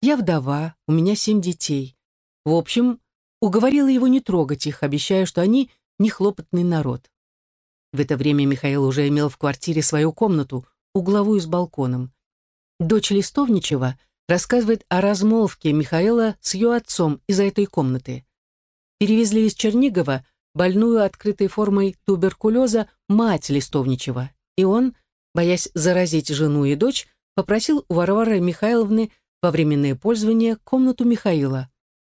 «Я вдова, у меня семь детей. В общем, уговорила его не трогать их, обещая, что они не хлопотный народ». В это время Михаил уже имел в квартире свою комнату, угловую с балконом. Дочь Листовничева рассказывает о размолвке Михаила с ее отцом из-за этой комнаты. Перевезли из Чернигова больную открытой формой туберкулеза мать Листовничева, и он, боясь заразить жену и дочь, попросил у Варвары Михайловны во временное пользование комнату Михаила.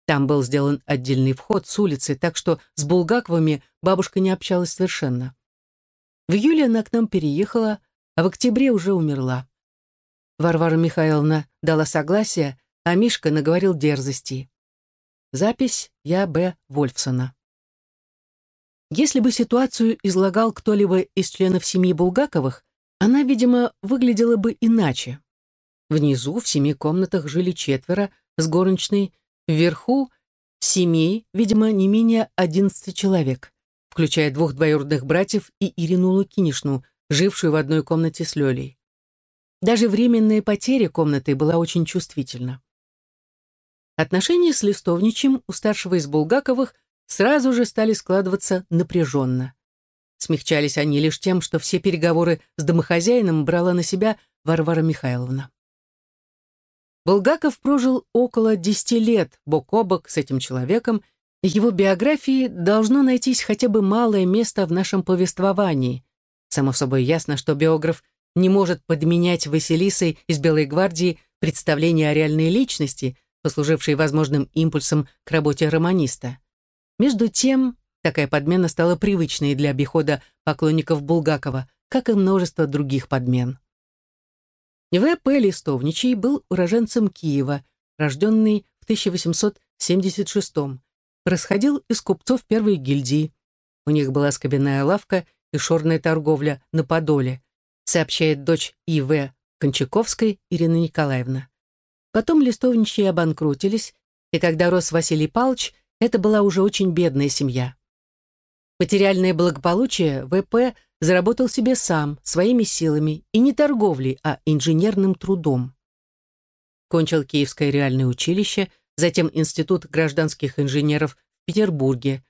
Там был сделан отдельный вход с улицы, так что с Булгаковыми бабушка не общалась совершенно. В июле она к нам переехала, а в октябре уже умерла. Варвара Михайловна дала согласие, а Мишка наговорил дерзости. Запись Я. Б. Вольфсона. Если бы ситуацию излагал кто-либо из членов семьи Булгаковых, она, видимо, выглядела бы иначе. Внизу в семи комнатах жили четверо с горничной, вверху семей, видимо, не менее одиннадцати человек, включая двух двоюродных братьев и Ирину Лукинишну, жившую в одной комнате с Лёлей. Даже временная потеря комнаты была очень чувствительна. Отношения с Листовничем у старшего из Булгаковых сразу же стали складываться напряженно. Смягчались они лишь тем, что все переговоры с домохозяином брала на себя Варвара Михайловна. Булгаков прожил около десяти лет бок о бок с этим человеком, и его биографии должно найтись хотя бы малое место в нашем повествовании. Само собой ясно, что биограф не может подменять Василисой из Белой гвардии представление о реальной личности, послужившей возможным импульсом к работе романиста. Между тем, такая подмена стала привычной для обихода поклонников Булгакова, как и множество других подмен. В.П. Листовничий был уроженцем Киева, рожденный в 1876 -м. Происходил из купцов первой гильдии. У них была скобяная лавка и шорная торговля на Подоле, сообщает дочь И.В. Кончаковской Ирина Николаевна. Потом листовничьи обанкротились, и когда рос Василий Павлович, это была уже очень бедная семья. Материальное благополучие ВП заработал себе сам, своими силами, и не торговлей, а инженерным трудом. Кончил Киевское реальное училище, затем Институт гражданских инженеров в Петербурге.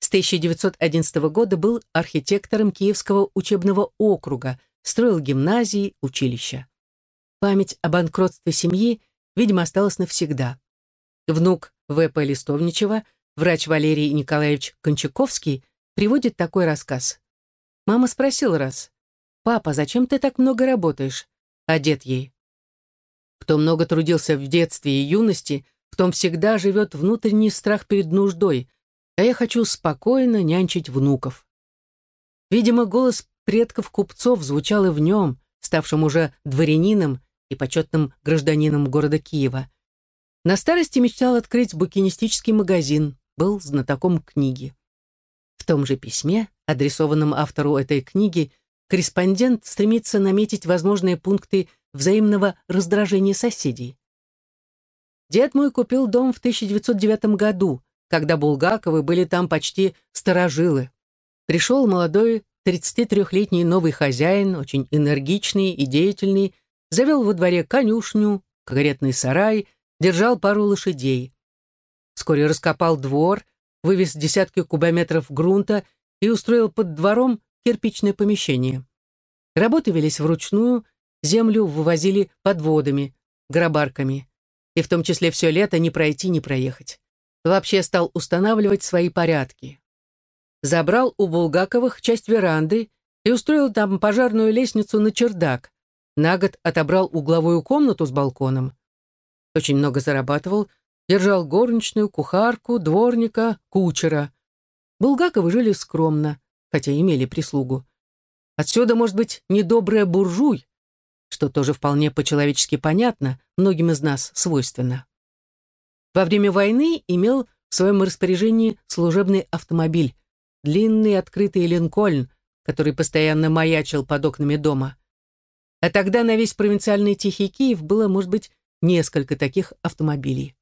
С 1911 года был архитектором Киевского учебного округа, строил гимназии, училища. Память о банкротстве семьи, видимо, осталась навсегда. Внук В.П. Листовничева, врач Валерий Николаевич Кончаковский, приводит такой рассказ. Мама спросила раз, «Папа, зачем ты так много работаешь?» А дед ей, кто много трудился в детстве и юности, в том всегда живет внутренний страх перед нуждой, а я хочу спокойно нянчить внуков. Видимо, голос предков купцов звучал и в нем, ставшем уже дворянином и почетным гражданином города Киева. На старости мечтал открыть букинистический магазин, был знатоком книги. В том же письме, адресованном автору этой книги, корреспондент стремится наметить возможные пункты взаимного раздражения соседей. Дед мой купил дом в 1909 году, когда Булгаковы были там почти старожилы. Пришел молодой 33-летний новый хозяин, очень энергичный и деятельный, завел во дворе конюшню, каретный сарай, держал пару лошадей. Вскоре раскопал двор, вывез десятки кубометров грунта и устроил под двором кирпичное помещение. Работы велись вручную, землю вывозили подводами, грабарками. И в том числе все лето не пройти, не проехать. Вообще стал устанавливать свои порядки. Забрал у Булгаковых часть веранды и устроил там пожарную лестницу на чердак. На год отобрал угловую комнату с балконом. Очень много зарабатывал, держал горничную, кухарку, дворника, кучера. Булгаковы жили скромно, хотя имели прислугу. Отсюда, может быть, недобрая буржуй, что тоже вполне по-человечески понятно, многим из нас свойственно. Во время войны имел в своем распоряжении служебный автомобиль, длинный открытый линкольн, который постоянно маячил под окнами дома. А тогда на весь провинциальный Тихий Киев было, может быть, несколько таких автомобилей.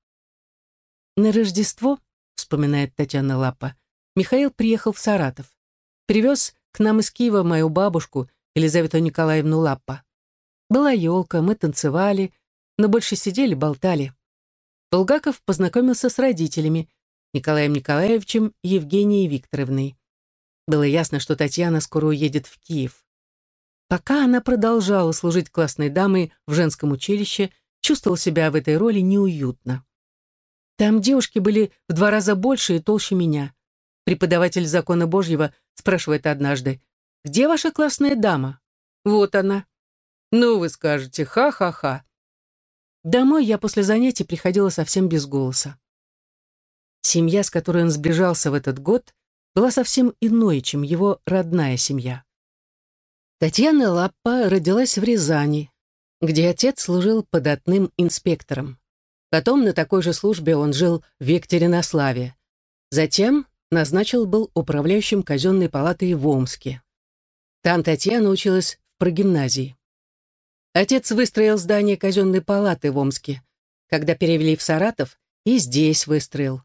На Рождество, вспоминает Татьяна Лапа, Михаил приехал в Саратов. Привез к нам из Киева мою бабушку, Елизавету Николаевну Лаппа. Была елка, мы танцевали, но больше сидели, болтали. Булгаков познакомился с родителями, Николаем Николаевичем и Евгенией Викторовной. Было ясно, что Татьяна скоро уедет в Киев. Пока она продолжала служить классной дамой в женском училище, чувствовал себя в этой роли неуютно. Там девушки были в два раза больше и толще меня. Преподаватель закона Божьего спрашивает однажды, «Где ваша классная дама?» «Вот она». Ну, вы скажете, ха-ха-ха. Домой я после занятий приходила совсем без голоса. Семья, с которой он сближался в этот год, была совсем иной, чем его родная семья. Татьяна Лаппа родилась в Рязани, где отец служил податным инспектором. Потом на такой же службе он жил в Екатеринославе. Затем назначил был управляющим казенной палатой в Омске. Там Татьяна училась в прогимназии. Отец выстроил здание казенной палаты в Омске. Когда перевели в Саратов, и здесь выстроил.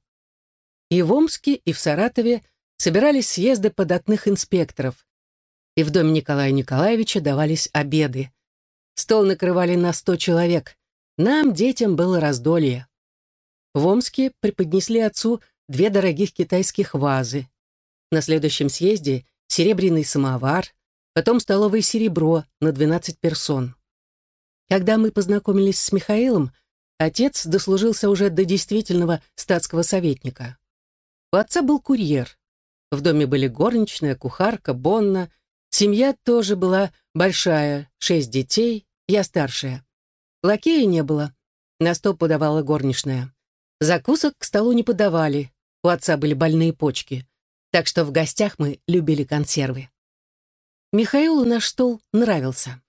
И в Омске, и в Саратове собирались съезды податных инспекторов. И в доме Николая Николаевича давались обеды. Стол накрывали на сто человек. Нам, детям, было раздолье. В Омске преподнесли отцу две дорогих китайских вазы. На следующем съезде серебряный самовар, потом столовое серебро на 12 персон. Когда мы познакомились с Михаилом, отец дослужился уже до действительного статского советника. У отца был курьер. В доме были горничная, кухарка, Бонна. Семья тоже была большая, шесть детей, я старшая. Лакея не было, на стол подавала горничная. Закусок к столу не подавали, у отца были больные почки, так что в гостях мы любили консервы. Михаилу наш стол нравился.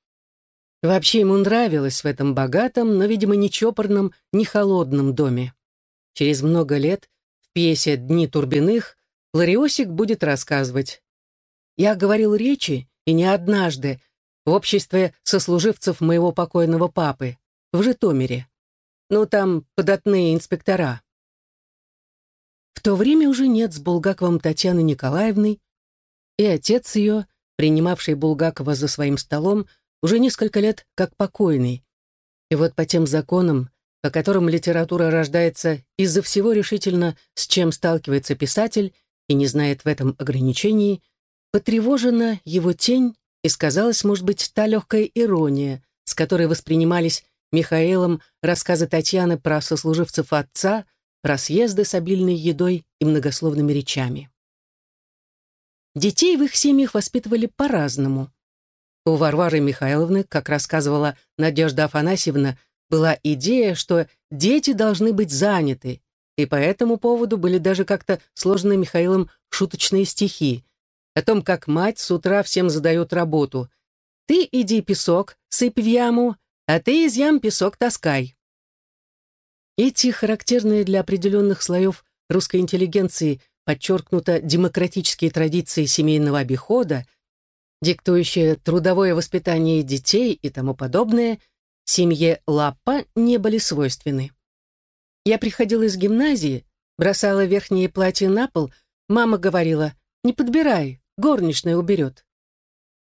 Вообще ему нравилось в этом богатом, но, видимо, не чопорном, не холодном доме. Через много лет в пьесе «Дни Турбиных» Лариосик будет рассказывать. «Я говорил речи, и не однажды, в обществе сослуживцев моего покойного папы, в Житомире. Ну, там податные инспектора». В то время уже нет с Булгаковым Татьяны Николаевны, и отец ее, принимавший Булгакова за своим столом, уже несколько лет как покойный. И вот по тем законам по которым литература рождается из-за всего решительно, с чем сталкивается писатель и не знает в этом ограничений, потревожена его тень и сказалась, может быть, та легкая ирония, с которой воспринимались Михаилом рассказы Татьяны про сослуживцев отца, про съезды с обильной едой и многословными речами. Детей в их семьях воспитывали по-разному. У Варвары Михайловны, как рассказывала Надежда Афанасьевна, была идея, что дети должны быть заняты, и по этому поводу были даже как-то сложены Михаилом шуточные стихи о том, как мать с утра всем задает работу. «Ты иди песок, сыпь в яму, а ты из ям песок таскай». Эти характерные для определенных слоев русской интеллигенции подчеркнуто демократические традиции семейного обихода, диктующие трудовое воспитание детей и тому подобное, семье Лаппа не были свойственны. Я приходила из гимназии, бросала верхнее платье на пол, мама говорила «Не подбирай, горничная уберет».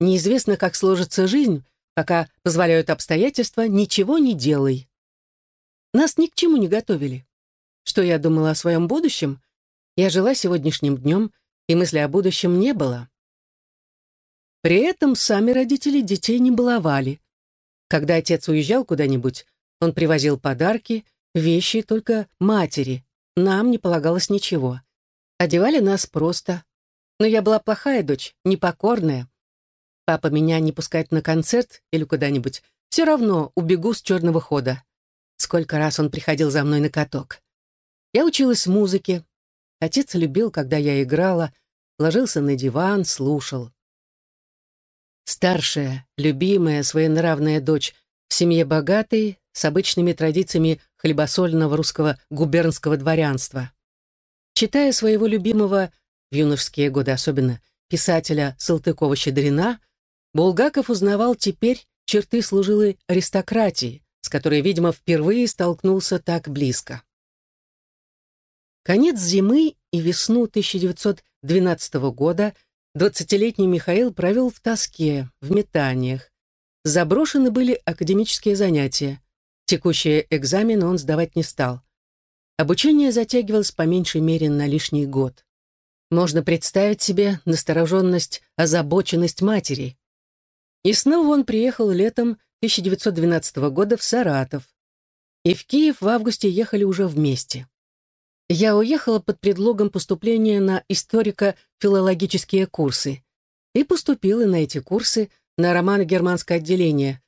Неизвестно, как сложится жизнь, пока позволяют обстоятельства, ничего не делай. Нас ни к чему не готовили. Что я думала о своем будущем? Я жила сегодняшним днем, и мысли о будущем не было. При этом сами родители детей не баловали. Когда отец уезжал куда-нибудь, он привозил подарки, вещи только матери. Нам не полагалось ничего. Одевали нас просто. Но я была плохая дочь, непокорная. Папа меня не пускает на концерт или куда-нибудь, все равно убегу с черного хода. Сколько раз он приходил за мной на каток. Я училась музыке, Отец любил, когда я играла, ложился на диван, слушал. Старшая, любимая, своенравная дочь в семье богатой, с обычными традициями хлебосольного русского губернского дворянства. Читая своего любимого, в юношеские годы особенно, писателя Салтыкова-Щедрина, Булгаков узнавал теперь черты служилой аристократии, с которой, видимо, впервые столкнулся так близко. Конец зимы и весну 1912 года двадцатилетний Михаил провел в тоске, в метаниях. Заброшены были академические занятия. Текущие экзамены он сдавать не стал. Обучение затягивалось по меньшей мере на лишний год. Можно представить себе настороженность, озабоченность матери. И снова он приехал летом 1912 года в Саратов. И в Киев в августе ехали уже вместе. Я уехала под предлогом поступления на историко-филологические курсы и поступила на эти курсы на романо-германское отделение.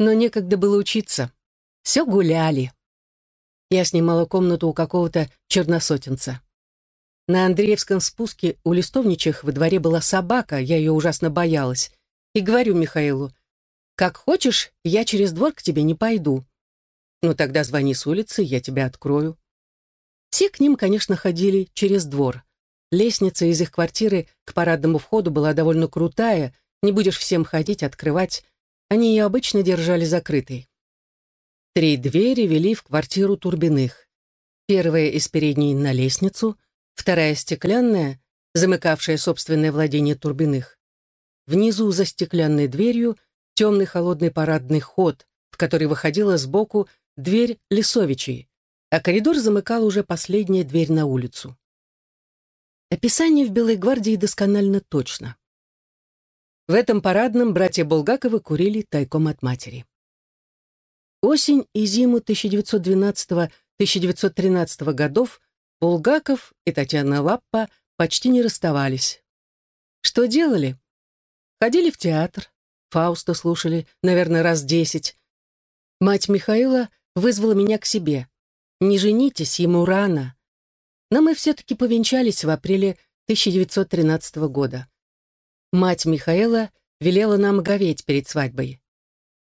Но некогда было учиться. Все гуляли. Я снимала комнату у какого-то черносотенца. На Андреевском спуске у листовничих во дворе была собака, я ее ужасно боялась. И говорю Михаилу, «Как хочешь, я через двор к тебе не пойду». «Ну тогда звони с улицы, я тебя открою». Все к ним, конечно, ходили через двор. Лестница из их квартиры к парадному входу была довольно крутая, не будешь всем ходить, открывать. Они ее обычно держали закрытой. Три двери вели в квартиру Турбиных. Первая из передней на лестницу, вторая стеклянная, замыкавшая собственное владение Турбиных. Внизу за стеклянной дверью темный холодный парадный ход, в который выходила сбоку дверь Лисовичей, а коридор замыкал уже последняя дверь на улицу. Описание в Белой гвардии досконально точно. В этом парадном братья Булгаковы курили тайком от матери. Осень и зиму 1912-1913 годов Булгаков и Татьяна Лаппа почти не расставались. Что делали? Ходили в театр, Фауста слушали, наверное, раз десять. Мать Михаила вызвала меня к себе. Не женитесь, ему рано. Но мы все-таки повенчались в апреле 1913 года. Мать Михаила велела нам говеть перед свадьбой.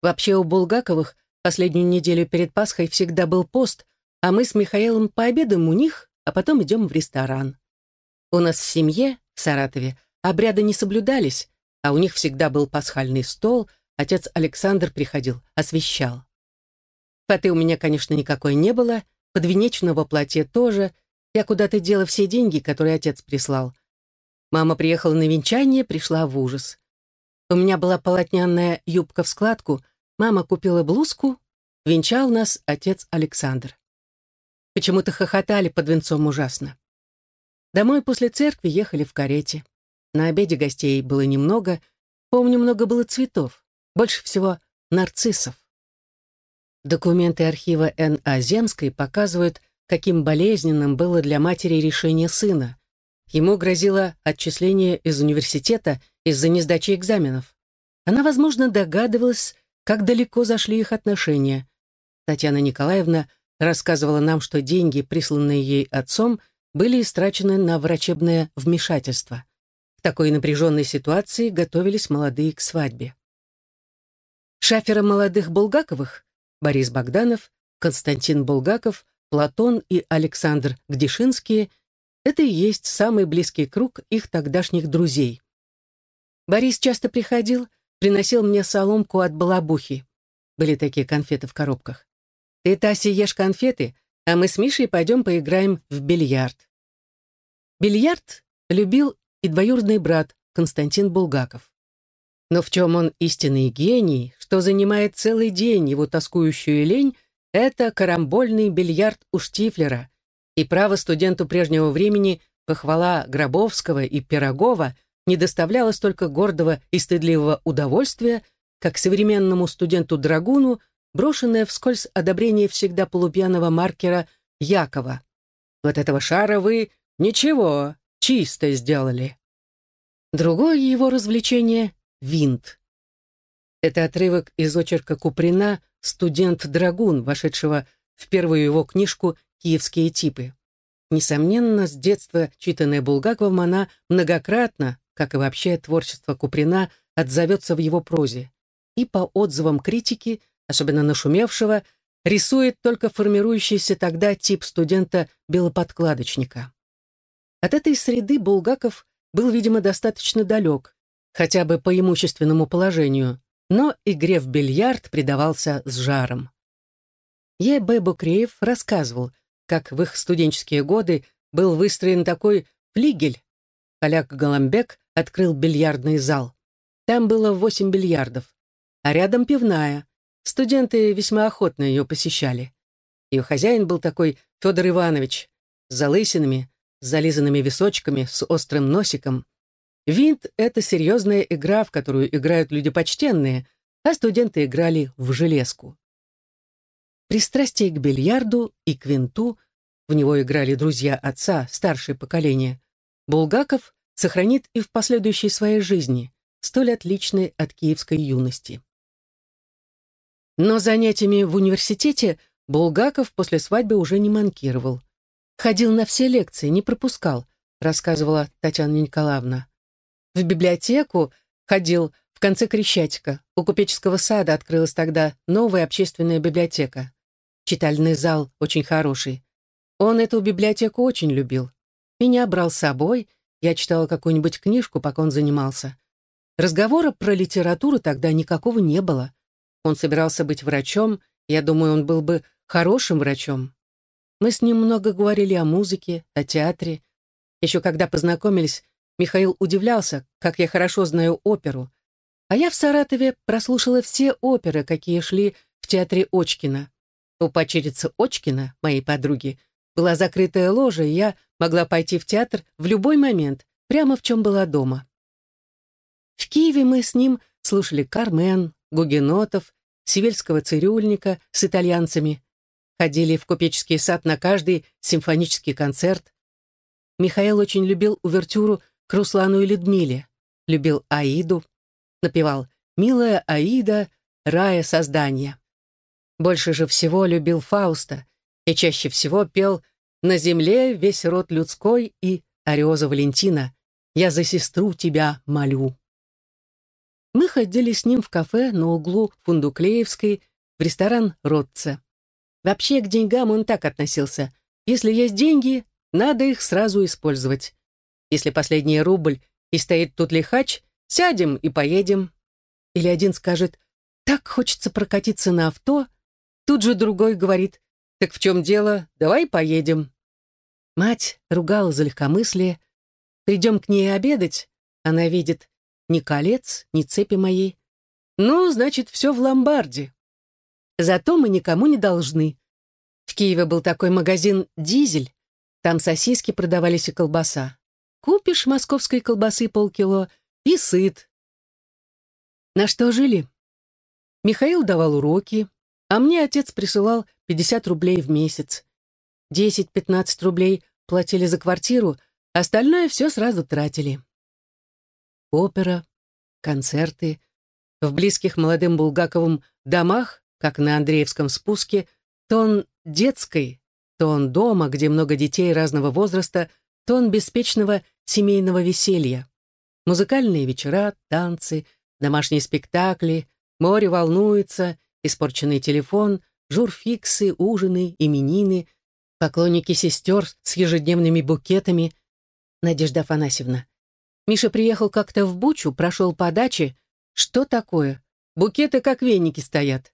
Вообще у Булгаковых последнюю неделю перед Пасхой всегда был пост, а мы с Михаилом пообедаем у них, а потом идем в ресторан. У нас в семье, в Саратове, обряды не соблюдались, а у них всегда был пасхальный стол, отец Александр приходил, освещал. Фаты у меня, конечно, никакой не было, подвенечного платья тоже. Я куда-то дела все деньги, которые отец прислал. Мама приехала на венчание, пришла в ужас. У меня была полотняная юбка в складку, мама купила блузку, венчал нас отец Александр. Почему-то хохотали под венцом ужасно. Домой после церкви ехали в карете. На обеде гостей было немного. Помню, много было цветов. Больше всего нарциссов. Документы архива Н.А. Земской показывают, каким болезненным было для матери решение сына. Ему грозило отчисление из университета из-за несдачи экзаменов. Она, возможно, догадывалась, как далеко зашли их отношения. Татьяна Николаевна рассказывала нам, что деньги, присланные ей отцом, были истрачены на врачебное вмешательство. В такой напряженной ситуации готовились молодые к свадьбе. Шафером молодых Булгаковых Борис Богданов, Константин Булгаков, Платон и Александр Гдешинские — это и есть самый близкий круг их тогдашних друзей. Борис часто приходил, приносил мне соломку от балабухи. Были такие конфеты в коробках. Ты, Тася, ешь конфеты, а мы с Мишей пойдем поиграем в бильярд. Бильярд любил и двоюродный брат Константин Булгаков. Но в чем он истинный гений, что занимает целый день его тоскующую лень, это карамбольный бильярд у Штифлера. И право студенту прежнего времени похвала Гробовского и Пирогова не доставляла столько гордого и стыдливого удовольствия, как современному студенту-драгуну, брошенное вскользь одобрение всегда полупьяного маркера Якова. Вот этого шара вы ничего, чисто сделали. Другое его развлечение винт. Это отрывок из очерка Куприна «Студент-драгун», вошедшего в первую его книжку «Киевские типы». Несомненно, с детства читанная Булгаковым, она многократно, как и вообще творчество Куприна, отзовется в его прозе. И по отзывам критики, особенно нашумевшего, рисует только формирующийся тогда тип студента-белоподкладочника. От этой среды Булгаков был, видимо, достаточно далек, хотя бы по имущественному положению, но игре в бильярд предавался с жаром. Е.Б. Букреев рассказывал, как в их студенческие годы был выстроен такой флигель. Поляк Голомбек открыл бильярдный зал. Там было восемь бильярдов, а рядом пивная. Студенты весьма охотно ее посещали. Ее хозяин был такой Федор Иванович, с залысинами, с зализанными височками, с острым носиком. Винт — это серьезная игра, в которую играют люди почтенные, а студенты играли в железку. Пристрастие к бильярду и к винту, в него играли друзья отца, старшее поколение, Булгаков сохранит и в последующей своей жизни, столь отличной от киевской юности. Но занятиями в университете Булгаков после свадьбы уже не манкировал. Ходил на все лекции, не пропускал, рассказывала Татьяна Николаевна. В библиотеку ходил в конце Крещатика. У купеческого сада открылась тогда новая общественная библиотека. Читальный зал очень хороший. Он эту библиотеку очень любил. Меня брал с собой, я читала какую-нибудь книжку, пока он занимался. Разговора про литературу тогда никакого не было. Он собирался быть врачом, я думаю, он был бы хорошим врачом. Мы с ним много говорили о музыке, о театре. Еще когда познакомились, Михаил удивлялся, как я хорошо знаю оперу. А я в Саратове прослушала все оперы, какие шли в театре Очкина. У пачерицы Очкина, моей подруги, была закрытая ложа, и я могла пойти в театр в любой момент, прямо в чем была дома. В Киеве мы с ним слушали Кармен, Гугенотов, Сивельского цирюльника с итальянцами, ходили в купеческий сад на каждый симфонический концерт. Михаил очень любил увертюру к Руслану и Людмиле, любил Аиду, напевал «Милая Аида, рая создания». Больше же всего любил Фауста и чаще всего пел «На земле весь род людской» и «Ариоза Валентина, я за сестру тебя молю». Мы ходили с ним в кафе на углу Фундуклеевской, в ресторан «Ротце». Вообще к деньгам он так относился. Если есть деньги, надо их сразу использовать. Если последний рубль и стоит тут лихач, сядем и поедем. Или один скажет, так хочется прокатиться на авто. Тут же другой говорит, так в чем дело, давай поедем. Мать ругала за легкомыслие. Придем к ней обедать, она видит ни колец, ни цепи моей. Ну, значит, все в ломбарде. Зато мы никому не должны. В Киеве был такой магазин «Дизель». Там сосиски продавались и колбаса. Купишь московской колбасы полкило и сыт. На что жили? Михаил давал уроки, а мне отец присылал 50 рублей в месяц. 10-15 рублей платили за квартиру, остальное все сразу тратили. Опера, концерты. В близких молодым Булгаковым домах, как на Андреевском спуске, то он детской, то он дома, где много детей разного возраста, то он беспечного семейного веселья. Музыкальные вечера, танцы, домашние спектакли, море волнуется, испорченный телефон, журфиксы, ужины, именины, поклонники сестер с ежедневными букетами. Надежда Афанасьевна. Миша приехал как-то в Бучу, прошел по даче. Что такое? Букеты как веники стоят.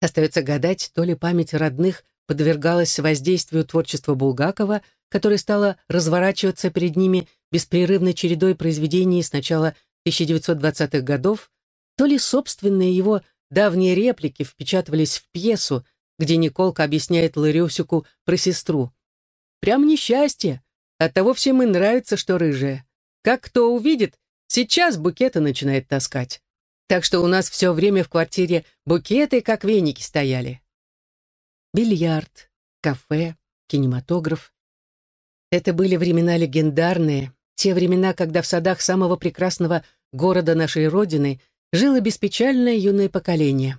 Остается гадать, то ли память родных подвергалась воздействию творчества Булгакова, которое стало разворачиваться перед ними беспрерывной чередой произведений с начала 1920-х годов, то ли собственные его давние реплики впечатывались в пьесу, где Николка объясняет Ларюсику про сестру. «Прям несчастье. Оттого всем и нравится, что рыжая. Как кто увидит, сейчас букеты начинает таскать. Так что у нас все время в квартире букеты, как веники, стояли. Бильярд, кафе, кинематограф. Это были времена легендарные, те времена, когда в садах самого прекрасного города нашей Родины жило беспечальное юное поколение.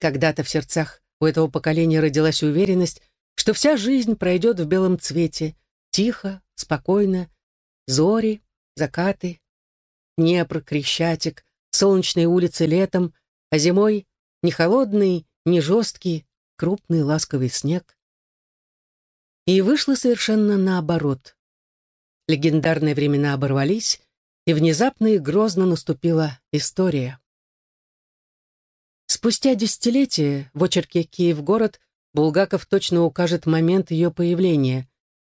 Когда-то в сердцах у этого поколения родилась уверенность, что вся жизнь пройдет в белом цвете, тихо, спокойно, зори, закаты, Днепр, Крещатик, солнечные улицы летом, а зимой не холодный, не жесткий, крупный ласковый снег. И вышло совершенно наоборот. Легендарные времена оборвались, и внезапно и грозно наступила история. Спустя десятилетия в очерке «Киев-город» Булгаков точно укажет момент ее появления.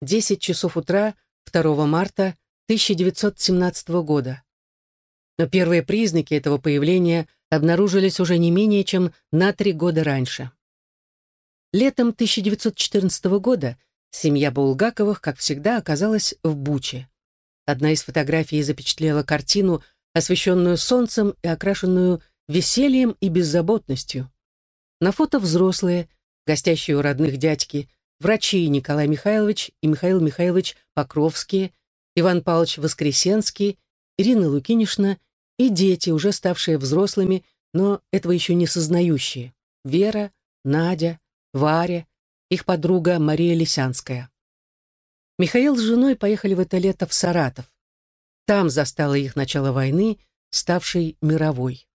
10 часов утра 2 марта 1917 года. Но первые признаки этого появления обнаружились уже не менее чем на три года раньше. Летом 1914 года семья Булгаковых, как всегда, оказалась в Буче. Одна из фотографий запечатлела картину, освещенную солнцем и окрашенную весельем и беззаботностью. На фото взрослые, гостящие у родных дядьки, врачи Николай Михайлович и Михаил Михайлович Покровские, Иван Павлович Воскресенский, Ирина Лукинишна и дети, уже ставшие взрослыми, но этого еще не сознающие. Вера, Надя, Варя, их подруга Мария Лисянская. Михаил с женой поехали в это лето в Саратов. Там застало их начало войны, ставшей мировой.